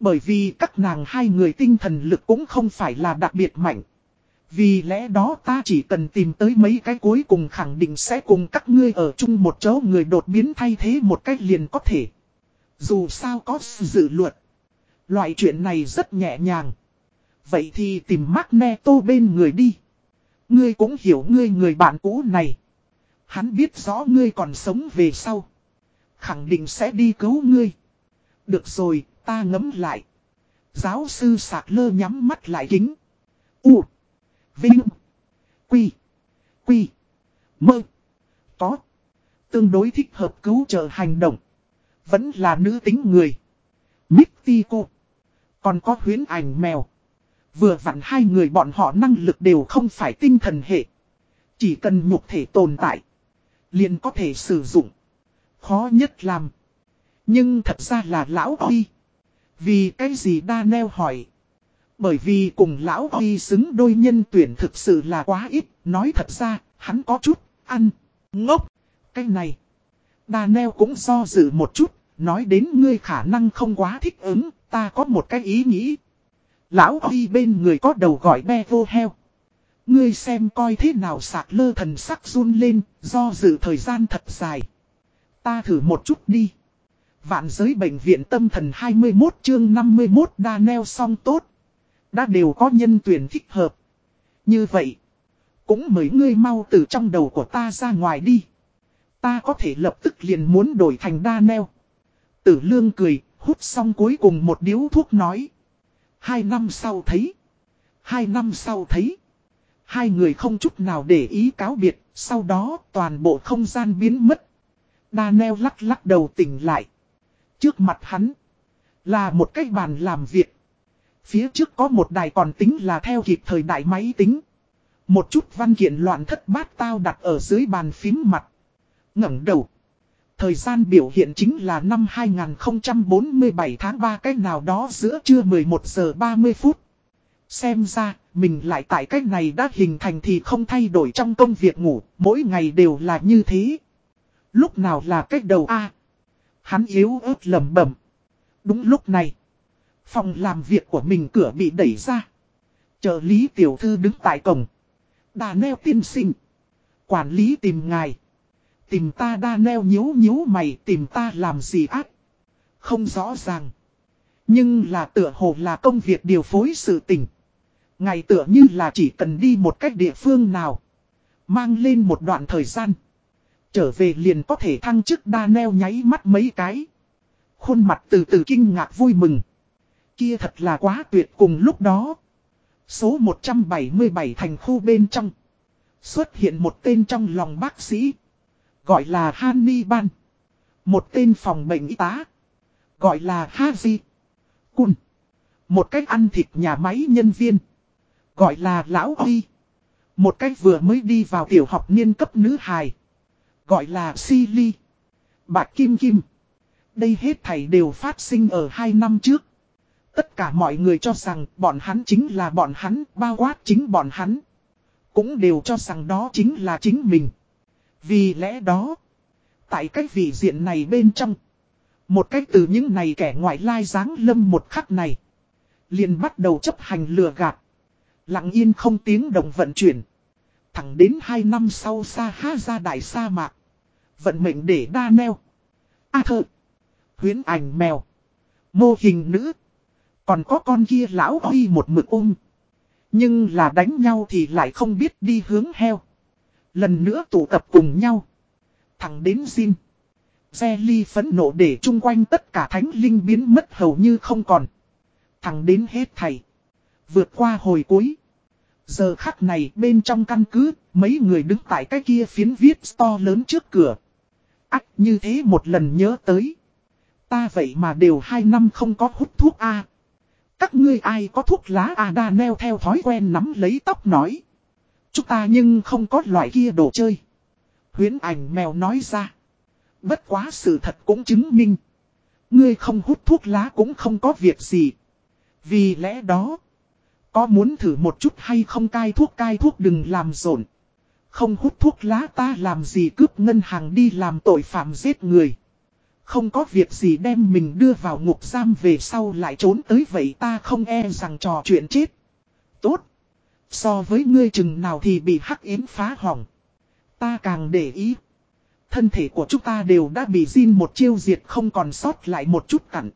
Bởi vì các nàng hai người tinh thần lực cũng không phải là đặc biệt mạnh. Vì lẽ đó ta chỉ cần tìm tới mấy cái cuối cùng khẳng định sẽ cùng các ngươi ở chung một chỗ người đột biến thay thế một cách liền có thể. Dù sao có dự luật. Loại chuyện này rất nhẹ nhàng. Vậy thì tìm Magneto bên người đi. Ngươi cũng hiểu ngươi người bạn cũ này. Hắn biết rõ ngươi còn sống về sau. Khẳng định sẽ đi cứu ngươi. Được rồi, ta ngấm lại. Giáo sư sạc lơ nhắm mắt lại kính. U. Vinh. Quy. Quy. Mơ. Có. Tương đối thích hợp cứu trợ hành động. Vẫn là nữ tính người. Mitty cô. Còn có huyến ảnh mèo. Vừa vặn hai người bọn họ năng lực đều không phải tinh thần hệ. Chỉ cần nhục thể tồn tại. Liền có thể sử dụng. Khó nhất làm. Nhưng thật ra là lão Huy. Vì cái gì đa neo hỏi. Bởi vì cùng lão Huy xứng đôi nhân tuyển thực sự là quá ít. Nói thật ra, hắn có chút, ăn, ngốc. Cái này. đa neo cũng do dự một chút. Nói đến ngươi khả năng không quá thích ứng. Ta có một cái ý nghĩ. Lão Huy bên người có đầu gọi be vô heo. Ngươi xem coi thế nào sạc lơ thần sắc run lên, do dự thời gian thật dài. Ta thử một chút đi. Vạn giới bệnh viện tâm thần 21 chương 51 đa neo xong tốt. Đã đều có nhân tuyển thích hợp. Như vậy, cũng mời ngươi mau từ trong đầu của ta ra ngoài đi. Ta có thể lập tức liền muốn đổi thành đa neo. Tử lương cười, hút xong cuối cùng một điếu thuốc nói. Hai năm sau thấy. Hai năm sau thấy. Hai người không chút nào để ý cáo biệt, sau đó toàn bộ không gian biến mất. Daniel lắc lắc đầu tỉnh lại. Trước mặt hắn là một cái bàn làm việc. Phía trước có một đài còn tính là theo kịp thời đại máy tính. Một chút văn kiện loạn thất bát tao đặt ở dưới bàn phím mặt. ngẩng đầu. Thời gian biểu hiện chính là năm 2047 tháng 3 cách nào đó giữa trưa 11 giờ 30 phút. Xem ra, mình lại tại cách này đã hình thành thì không thay đổi trong công việc ngủ, mỗi ngày đều là như thế. Lúc nào là cách đầu A. Hắn yếu ớt lầm bẩm. Đúng lúc này. Phòng làm việc của mình cửa bị đẩy ra. Trợ lý tiểu thư đứng tại cổng. Đà neo tiên sinh. Quản lý tìm ngài. Tìm ta đa neo nhíu nhíu mày tìm ta làm gì ác. Không rõ ràng. Nhưng là tựa hồ là công việc điều phối sự tình. Ngày tựa như là chỉ cần đi một cách địa phương nào. Mang lên một đoạn thời gian. Trở về liền có thể thăng chức đa neo nháy mắt mấy cái. Khuôn mặt từ từ kinh ngạc vui mừng. Kia thật là quá tuyệt cùng lúc đó. Số 177 thành khu bên trong. Xuất hiện một tên trong lòng bác sĩ. Gọi là Hannibal. Một tên phòng bệnh y tá. Gọi là Haji. Cun. Một cách ăn thịt nhà máy nhân viên. Gọi là Lão Huy. Một cách vừa mới đi vào tiểu học niên cấp nữ hài. Gọi là Silly. Bạc Kim Kim. Đây hết thảy đều phát sinh ở hai năm trước. Tất cả mọi người cho rằng bọn hắn chính là bọn hắn, bao quát chính bọn hắn. Cũng đều cho rằng đó chính là chính mình. Vì lẽ đó, tại cách vị diện này bên trong, một cách từ những này kẻ ngoại lai dáng lâm một khắc này, liền bắt đầu chấp hành lừa gạt. Lặng yên không tiếng động vận chuyển. Thẳng đến hai năm sau xa ha ra đại sa mạc. Vận mệnh để đa neo. A thơ. Huyến ảnh mèo. Mô hình nữ. Còn có con kia lão huy một mực ung. Nhưng là đánh nhau thì lại không biết đi hướng heo. Lần nữa tụ tập cùng nhau. Thẳng đến Jin. Xe ly phấn nộ để chung quanh tất cả thánh linh biến mất hầu như không còn. Thẳng đến hết thầy. Vượt qua hồi cuối. Giờ khắc này bên trong căn cứ, mấy người đứng tại cái kia phiến viết to lớn trước cửa. Ách như thế một lần nhớ tới. Ta vậy mà đều hai năm không có hút thuốc A. Các ngươi ai có thuốc lá A đa neo theo thói quen nắm lấy tóc nói. Chúng ta nhưng không có loại kia đồ chơi. Huyến ảnh mèo nói ra. Bất quá sự thật cũng chứng minh. Ngươi không hút thuốc lá cũng không có việc gì. Vì lẽ đó. Có muốn thử một chút hay không cai thuốc cai thuốc đừng làm rộn. Không hút thuốc lá ta làm gì cướp ngân hàng đi làm tội phạm giết người. Không có việc gì đem mình đưa vào ngục giam về sau lại trốn tới vậy ta không e rằng trò chuyện chết. Tốt. So với ngươi chừng nào thì bị hắc yến phá hỏng. Ta càng để ý. Thân thể của chúng ta đều đã bị Jin một chiêu diệt không còn sót lại một chút cặn.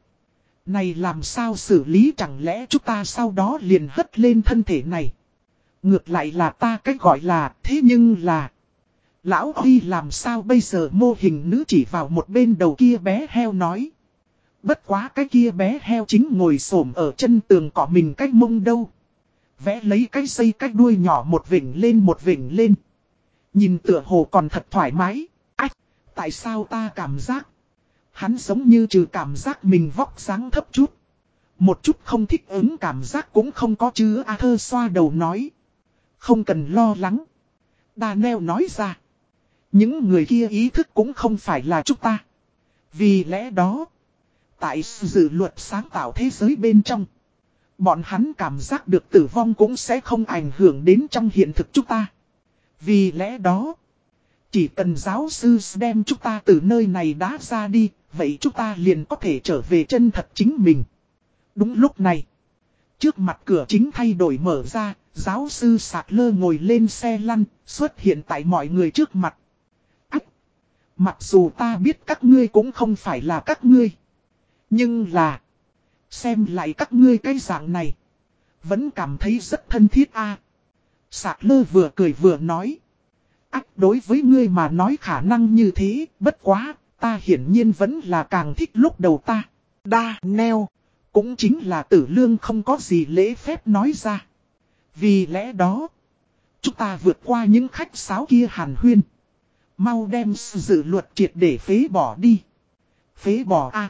Này làm sao xử lý chẳng lẽ chúng ta sau đó liền hất lên thân thể này. Ngược lại là ta cách gọi là, thế nhưng là. Lão Huy làm sao bây giờ mô hình nữ chỉ vào một bên đầu kia bé heo nói. Bất quá cái kia bé heo chính ngồi xổm ở chân tường cỏ mình cách mông đâu. Vẽ lấy cái xây cách đuôi nhỏ một vỉnh lên một vỉnh lên. Nhìn tựa hồ còn thật thoải mái. Ách, tại sao ta cảm giác. Hắn giống như trừ cảm giác mình vóc sáng thấp chút. Một chút không thích ứng cảm giác cũng không có chứ A thơ xoa đầu nói. Không cần lo lắng. Đà neo nói ra. Những người kia ý thức cũng không phải là chúng ta. Vì lẽ đó. Tại dự luật sáng tạo thế giới bên trong. Bọn hắn cảm giác được tử vong cũng sẽ không ảnh hưởng đến trong hiện thực chúng ta. Vì lẽ đó. Chỉ cần giáo sư đem chúng ta từ nơi này đã ra đi, vậy chúng ta liền có thể trở về chân thật chính mình. Đúng lúc này, trước mặt cửa chính thay đổi mở ra, giáo sư sạc lơ ngồi lên xe lăn, xuất hiện tại mọi người trước mặt. Ách! Mặc dù ta biết các ngươi cũng không phải là các ngươi. Nhưng là, xem lại các ngươi cái dạng này, vẫn cảm thấy rất thân thiết a. Sạc lơ vừa cười vừa nói. ác đối với ngươi mà nói khả năng như thế, bất quá, ta hiển nhiên vẫn là càng thích lúc đầu ta. Đa, neo, cũng chính là tử lương không có gì lễ phép nói ra. Vì lẽ đó, chúng ta vượt qua những khách sáo kia hàn huyên. Mau đem dự luật triệt để phế bỏ đi. Phế bỏ a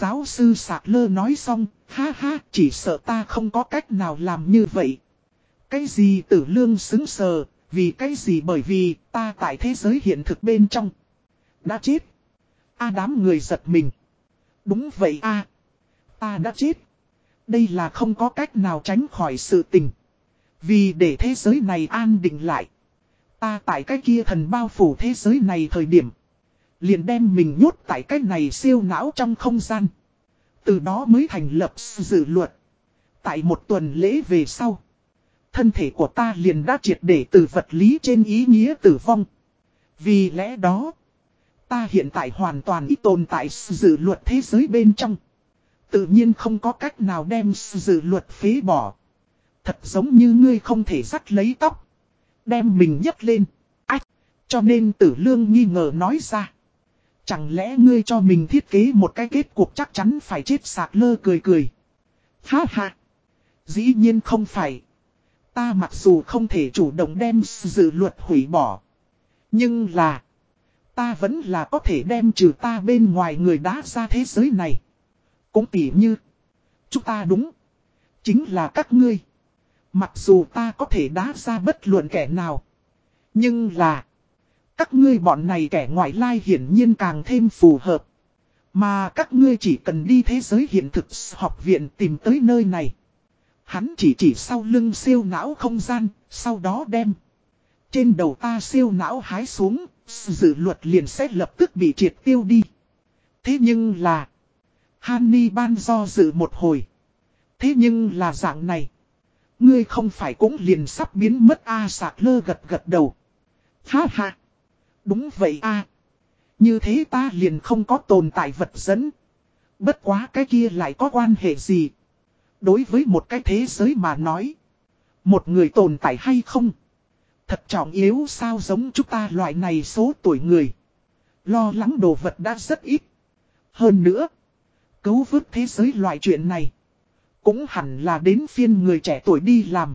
Giáo sư sạc lơ nói xong, ha ha, chỉ sợ ta không có cách nào làm như vậy. Cái gì tử lương xứng sờ, vì cái gì bởi vì ta tại thế giới hiện thực bên trong. Đã chết. A đám người giật mình. Đúng vậy a Ta đã chết. Đây là không có cách nào tránh khỏi sự tình. Vì để thế giới này an định lại. Ta tại cái kia thần bao phủ thế giới này thời điểm. Liền đem mình nhốt tại cái này siêu não trong không gian. Từ đó mới thành lập dự luật. Tại một tuần lễ về sau. Thân thể của ta liền đã triệt để từ vật lý trên ý nghĩa tử vong. Vì lẽ đó. Ta hiện tại hoàn toàn ít tồn tại dự luật thế giới bên trong. Tự nhiên không có cách nào đem dự luật phế bỏ. Thật giống như ngươi không thể dắt lấy tóc. Đem mình nhấc lên. Ách. Cho nên tử lương nghi ngờ nói ra. Chẳng lẽ ngươi cho mình thiết kế một cái kết cuộc chắc chắn phải chết sạc lơ cười cười. Ha ha. Dĩ nhiên không phải. Ta mặc dù không thể chủ động đem dự luật hủy bỏ. Nhưng là. Ta vẫn là có thể đem trừ ta bên ngoài người đã ra thế giới này. Cũng tỉ như. Chúng ta đúng. Chính là các ngươi. Mặc dù ta có thể đá ra bất luận kẻ nào. Nhưng là. Các ngươi bọn này kẻ ngoại lai hiển nhiên càng thêm phù hợp. Mà các ngươi chỉ cần đi thế giới hiện thực học viện tìm tới nơi này. Hắn chỉ chỉ sau lưng siêu não không gian, sau đó đem. Trên đầu ta siêu não hái xuống, dự luật liền sẽ lập tức bị triệt tiêu đi. Thế nhưng là... Hanni ban do dự một hồi. Thế nhưng là dạng này. Ngươi không phải cũng liền sắp biến mất A sạc lơ gật gật đầu. Ha ha. Đúng vậy A. Như thế ta liền không có tồn tại vật dẫn. Bất quá cái kia lại có quan hệ gì. Đối với một cái thế giới mà nói. Một người tồn tại hay không. Thật trọng yếu sao giống chúng ta loại này số tuổi người. Lo lắng đồ vật đã rất ít. Hơn nữa. Cứu vớt thế giới loại chuyện này. Cũng hẳn là đến phiên người trẻ tuổi đi làm.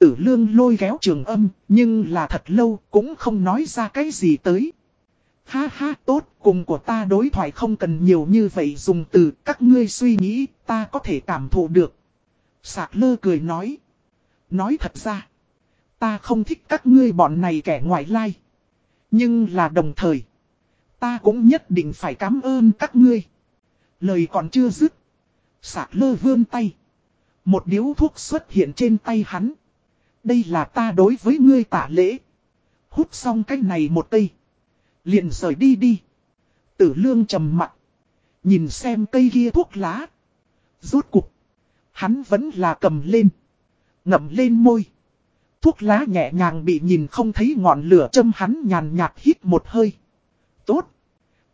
Tử lương lôi kéo trường âm. Nhưng là thật lâu cũng không nói ra cái gì tới. Ha ha tốt, cùng của ta đối thoại không cần nhiều như vậy dùng từ các ngươi suy nghĩ, ta có thể cảm thụ được. Sạc lơ cười nói. Nói thật ra, ta không thích các ngươi bọn này kẻ ngoại lai. Nhưng là đồng thời, ta cũng nhất định phải cảm ơn các ngươi. Lời còn chưa dứt. Sạc lơ vươn tay. Một điếu thuốc xuất hiện trên tay hắn. Đây là ta đối với ngươi tả lễ. Hút xong cái này một cây. Liền rời đi đi. Tử lương trầm mặt. Nhìn xem cây kia thuốc lá. Rốt cục. Hắn vẫn là cầm lên. Ngậm lên môi. Thuốc lá nhẹ nhàng bị nhìn không thấy ngọn lửa châm hắn nhàn nhạt hít một hơi. Tốt.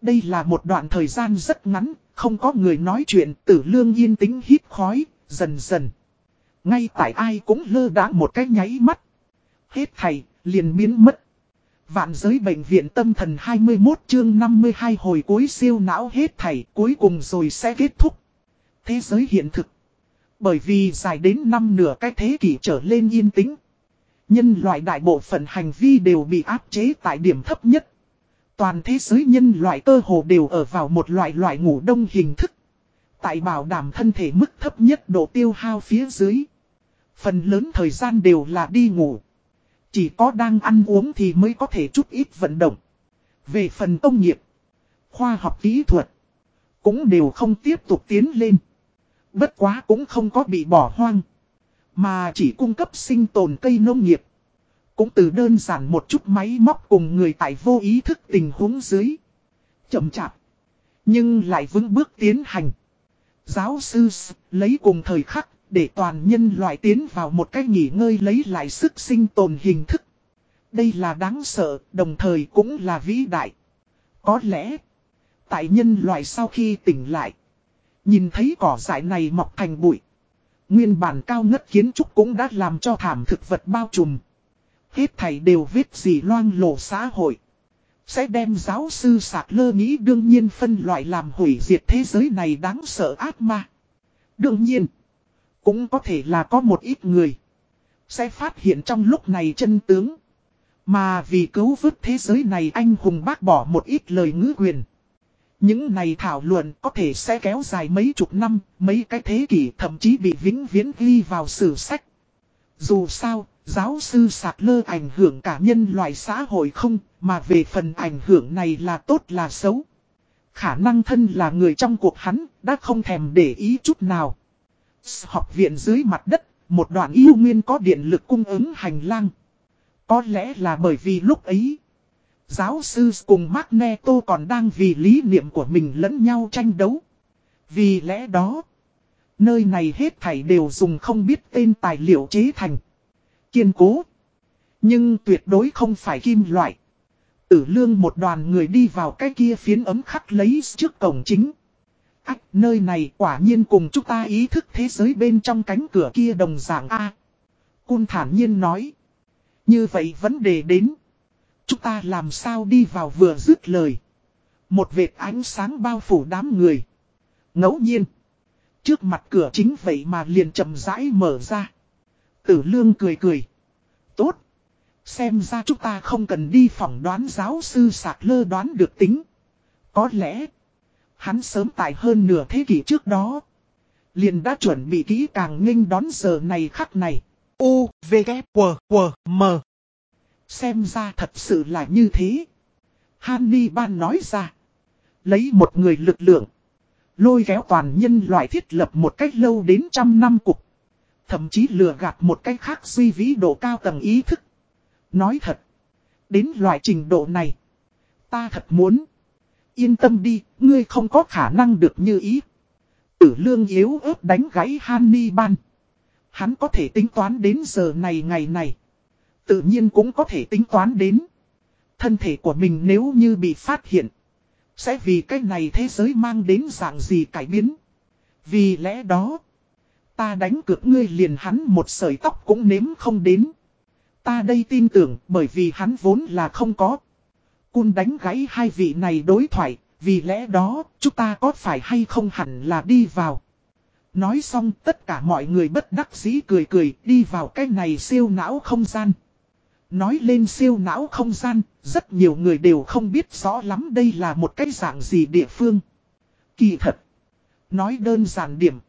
Đây là một đoạn thời gian rất ngắn, không có người nói chuyện, tử lương yên tĩnh hít khói, dần dần. Ngay tại ai cũng lơ đãng một cái nháy mắt. Hết thầy, liền biến mất. Vạn giới bệnh viện tâm thần 21 chương 52 hồi cuối siêu não hết thảy cuối cùng rồi sẽ kết thúc. Thế giới hiện thực. Bởi vì dài đến năm nửa cái thế kỷ trở lên yên tĩnh. Nhân loại đại bộ phận hành vi đều bị áp chế tại điểm thấp nhất. Toàn thế giới nhân loại cơ hồ đều ở vào một loại loại ngủ đông hình thức. Tại bảo đảm thân thể mức thấp nhất độ tiêu hao phía dưới. Phần lớn thời gian đều là đi ngủ. Chỉ có đang ăn uống thì mới có thể chút ít vận động. Về phần công nghiệp, khoa học kỹ thuật, cũng đều không tiếp tục tiến lên. Bất quá cũng không có bị bỏ hoang, mà chỉ cung cấp sinh tồn cây nông nghiệp. Cũng từ đơn giản một chút máy móc cùng người tại vô ý thức tình huống dưới. Chậm chạp, nhưng lại vững bước tiến hành. Giáo sư lấy cùng thời khắc để toàn nhân loại tiến vào một cách nghỉ ngơi lấy lại sức sinh tồn hình thức. Đây là đáng sợ, đồng thời cũng là vĩ đại. Có lẽ, tại nhân loại sau khi tỉnh lại, nhìn thấy cỏ dại này mọc thành bụi. Nguyên bản cao ngất kiến trúc cũng đã làm cho thảm thực vật bao trùm. Hết thảy đều viết gì loang lổ xã hội. Sẽ đem giáo sư sạc lơ nghĩ đương nhiên phân loại làm hủy diệt thế giới này đáng sợ ác ma. Đương nhiên. Cũng có thể là có một ít người. Sẽ phát hiện trong lúc này chân tướng. Mà vì cứu vớt thế giới này anh hùng bác bỏ một ít lời ngữ quyền. Những này thảo luận có thể sẽ kéo dài mấy chục năm, mấy cái thế kỷ thậm chí bị vĩnh viễn ghi vào sử sách. Dù sao, giáo sư sạc lơ ảnh hưởng cả nhân loại xã hội không, mà về phần ảnh hưởng này là tốt là xấu. Khả năng thân là người trong cuộc hắn, đã không thèm để ý chút nào. Học viện dưới mặt đất, một đoạn yêu nguyên có điện lực cung ứng hành lang. Có lẽ là bởi vì lúc ấy, giáo sư cùng Magneto còn đang vì lý niệm của mình lẫn nhau tranh đấu. Vì lẽ đó, nơi này hết thảy đều dùng không biết tên tài liệu chế thành. Kiên cố. Nhưng tuyệt đối không phải kim loại. Tử lương một đoàn người đi vào cái kia phiến ấm khắc lấy trước cổng chính. Ách, nơi này quả nhiên cùng chúng ta ý thức thế giới bên trong cánh cửa kia đồng dạng A. Cun thản nhiên nói. Như vậy vấn đề đến. Chúng ta làm sao đi vào vừa dứt lời. Một vệt ánh sáng bao phủ đám người. ngẫu nhiên. Trước mặt cửa chính vậy mà liền chậm rãi mở ra. Tử lương cười cười. Tốt. Xem ra chúng ta không cần đi phỏng đoán giáo sư sạc lơ đoán được tính. Có lẽ. Hắn sớm tại hơn nửa thế kỷ trước đó. Liền đã chuẩn bị kỹ càng nghênh đón giờ này khắc này. U, V, K, W, W, M. Xem ra thật sự là như thế. Hannibal nói ra. Lấy một người lực lượng. Lôi kéo toàn nhân loại thiết lập một cách lâu đến trăm năm cục. Thậm chí lừa gạt một cách khác suy vĩ độ cao tầng ý thức. Nói thật. Đến loại trình độ này. Ta thật muốn. Yên tâm đi, ngươi không có khả năng được như ý. Tử lương yếu ớt đánh gãy Hannibal. Hắn có thể tính toán đến giờ này ngày này. Tự nhiên cũng có thể tính toán đến. Thân thể của mình nếu như bị phát hiện. Sẽ vì cái này thế giới mang đến dạng gì cải biến. Vì lẽ đó. Ta đánh cược ngươi liền hắn một sợi tóc cũng nếm không đến. Ta đây tin tưởng bởi vì hắn vốn là không có. Cun đánh gãy hai vị này đối thoại. Vì lẽ đó chúng ta có phải hay không hẳn là đi vào. Nói xong tất cả mọi người bất đắc dĩ cười cười đi vào cái này siêu não không gian. Nói lên siêu não không gian, rất nhiều người đều không biết rõ lắm đây là một cái dạng gì địa phương. Kỳ thật. Nói đơn giản điểm.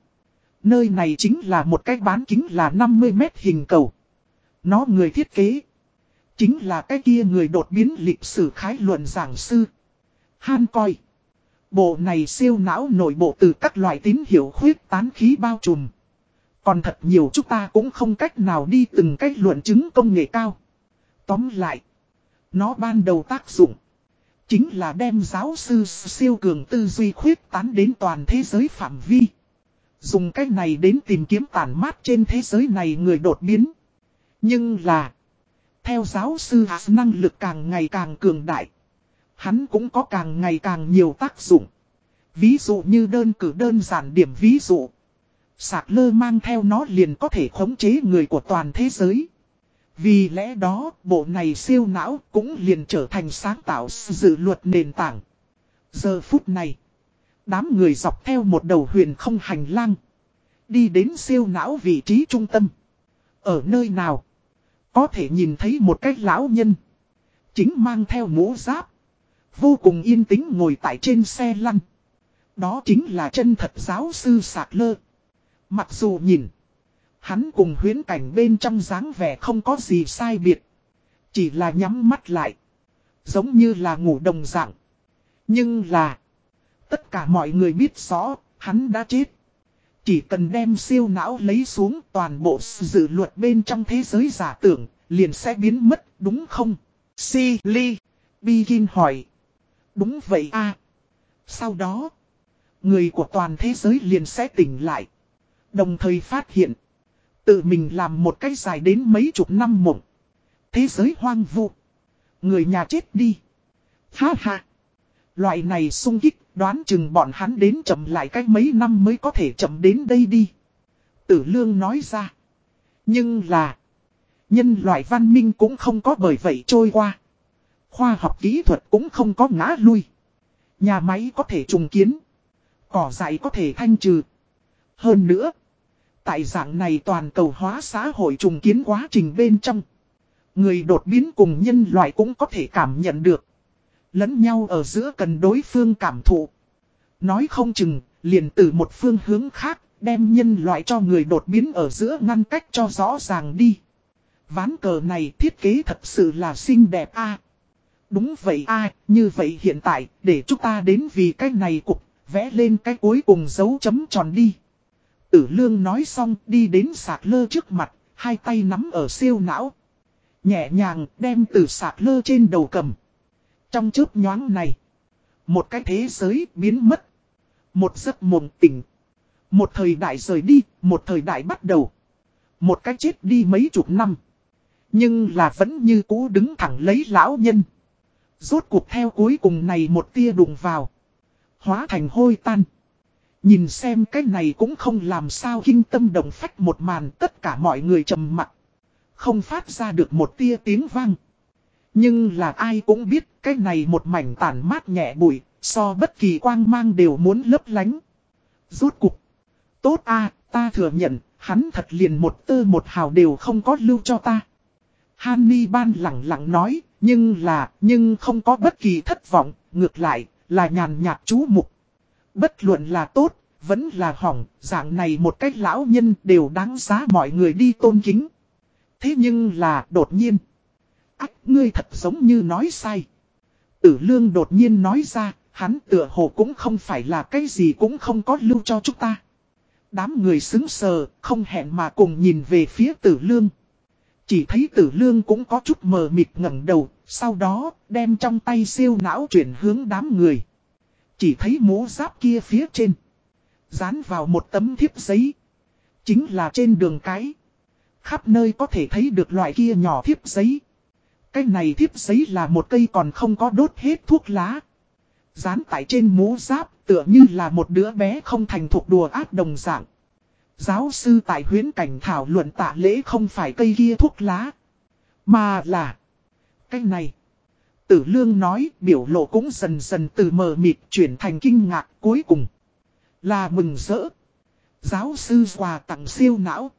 Nơi này chính là một cái bán kính là 50 mét hình cầu. Nó người thiết kế. Chính là cái kia người đột biến lịch sử khái luận giảng sư. Han coi. Bộ này siêu não nội bộ từ các loại tín hiệu khuyết tán khí bao trùm. Còn thật nhiều chúng ta cũng không cách nào đi từng cách luận chứng công nghệ cao. Tóm lại, nó ban đầu tác dụng, chính là đem giáo sư siêu cường tư duy khuyết tán đến toàn thế giới phạm vi. Dùng cách này đến tìm kiếm tản mát trên thế giới này người đột biến. Nhưng là, theo giáo sư Hạt năng lực càng ngày càng cường đại, hắn cũng có càng ngày càng nhiều tác dụng. Ví dụ như đơn cử đơn giản điểm ví dụ. Sạc lơ mang theo nó liền có thể khống chế người của toàn thế giới. Vì lẽ đó, bộ này siêu não cũng liền trở thành sáng tạo dự luật nền tảng. Giờ phút này, đám người dọc theo một đầu huyền không hành lang. Đi đến siêu não vị trí trung tâm. Ở nơi nào, có thể nhìn thấy một cái lão nhân. Chính mang theo mũ giáp. Vô cùng yên tĩnh ngồi tại trên xe lăn. Đó chính là chân thật giáo sư sạc lơ. Mặc dù nhìn, Hắn cùng huyến cảnh bên trong dáng vẻ không có gì sai biệt. Chỉ là nhắm mắt lại. Giống như là ngủ đồng dạng. Nhưng là. Tất cả mọi người biết rõ, hắn đã chết. Chỉ cần đem siêu não lấy xuống toàn bộ dự luật bên trong thế giới giả tưởng, liền sẽ biến mất, đúng không? Si Ly. Begin hỏi. Đúng vậy a Sau đó, người của toàn thế giới liền sẽ tỉnh lại. Đồng thời phát hiện, Tự mình làm một cái dài đến mấy chục năm mộng. Thế giới hoang vu. Người nhà chết đi. Ha ha. Loại này sung kích đoán chừng bọn hắn đến chậm lại cách mấy năm mới có thể chậm đến đây đi. Tử lương nói ra. Nhưng là. Nhân loại văn minh cũng không có bởi vậy trôi qua. Khoa học kỹ thuật cũng không có ngã lui. Nhà máy có thể trùng kiến. Cỏ dại có thể thanh trừ. Hơn nữa. Tại dạng này toàn cầu hóa xã hội trùng kiến quá trình bên trong. Người đột biến cùng nhân loại cũng có thể cảm nhận được. Lẫn nhau ở giữa cần đối phương cảm thụ. Nói không chừng, liền từ một phương hướng khác, đem nhân loại cho người đột biến ở giữa ngăn cách cho rõ ràng đi. Ván cờ này thiết kế thật sự là xinh đẹp a Đúng vậy a như vậy hiện tại, để chúng ta đến vì cái này cục, vẽ lên cái cuối cùng dấu chấm tròn đi. Tử lương nói xong đi đến sạc lơ trước mặt, hai tay nắm ở siêu não. Nhẹ nhàng đem từ sạc lơ trên đầu cầm. Trong chớp nhoáng này, một cái thế giới biến mất. Một giấc mộng tỉnh. Một thời đại rời đi, một thời đại bắt đầu. Một cái chết đi mấy chục năm. Nhưng là vẫn như cũ đứng thẳng lấy lão nhân. Rốt cuộc theo cuối cùng này một tia đụng vào. Hóa thành hôi tan. Nhìn xem cái này cũng không làm sao kinh tâm đồng phách một màn tất cả mọi người trầm mặt. Không phát ra được một tia tiếng vang. Nhưng là ai cũng biết cái này một mảnh tản mát nhẹ bụi, so bất kỳ quang mang đều muốn lấp lánh. Rốt cục. Tốt a ta thừa nhận, hắn thật liền một tơ một hào đều không có lưu cho ta. Hanni ban lặng lặng nói, nhưng là, nhưng không có bất kỳ thất vọng, ngược lại, là nhàn nhạt chú mục. Bất luận là tốt, vẫn là hỏng, dạng này một cách lão nhân đều đáng giá mọi người đi tôn kính. Thế nhưng là, đột nhiên. Ách, ngươi thật giống như nói sai. Tử lương đột nhiên nói ra, hắn tựa hồ cũng không phải là cái gì cũng không có lưu cho chúng ta. Đám người xứng sờ, không hẹn mà cùng nhìn về phía tử lương. Chỉ thấy tử lương cũng có chút mờ mịt ngẩng đầu, sau đó đem trong tay siêu não chuyển hướng đám người. Chỉ thấy mũ giáp kia phía trên. Dán vào một tấm thiếp giấy. Chính là trên đường cái. Khắp nơi có thể thấy được loại kia nhỏ thiếp giấy. Cái này thiếp giấy là một cây còn không có đốt hết thuốc lá. Dán tại trên mũ giáp, tựa như là một đứa bé không thành thuộc đùa ác đồng dạng. Giáo sư tại huyến cảnh thảo luận tạ lễ không phải cây kia thuốc lá. Mà là. Cái này. Tử lương nói, biểu lộ cũng dần dần từ mờ mịt chuyển thành kinh ngạc cuối cùng. Là mừng rỡ. Giáo sư quà tặng siêu não.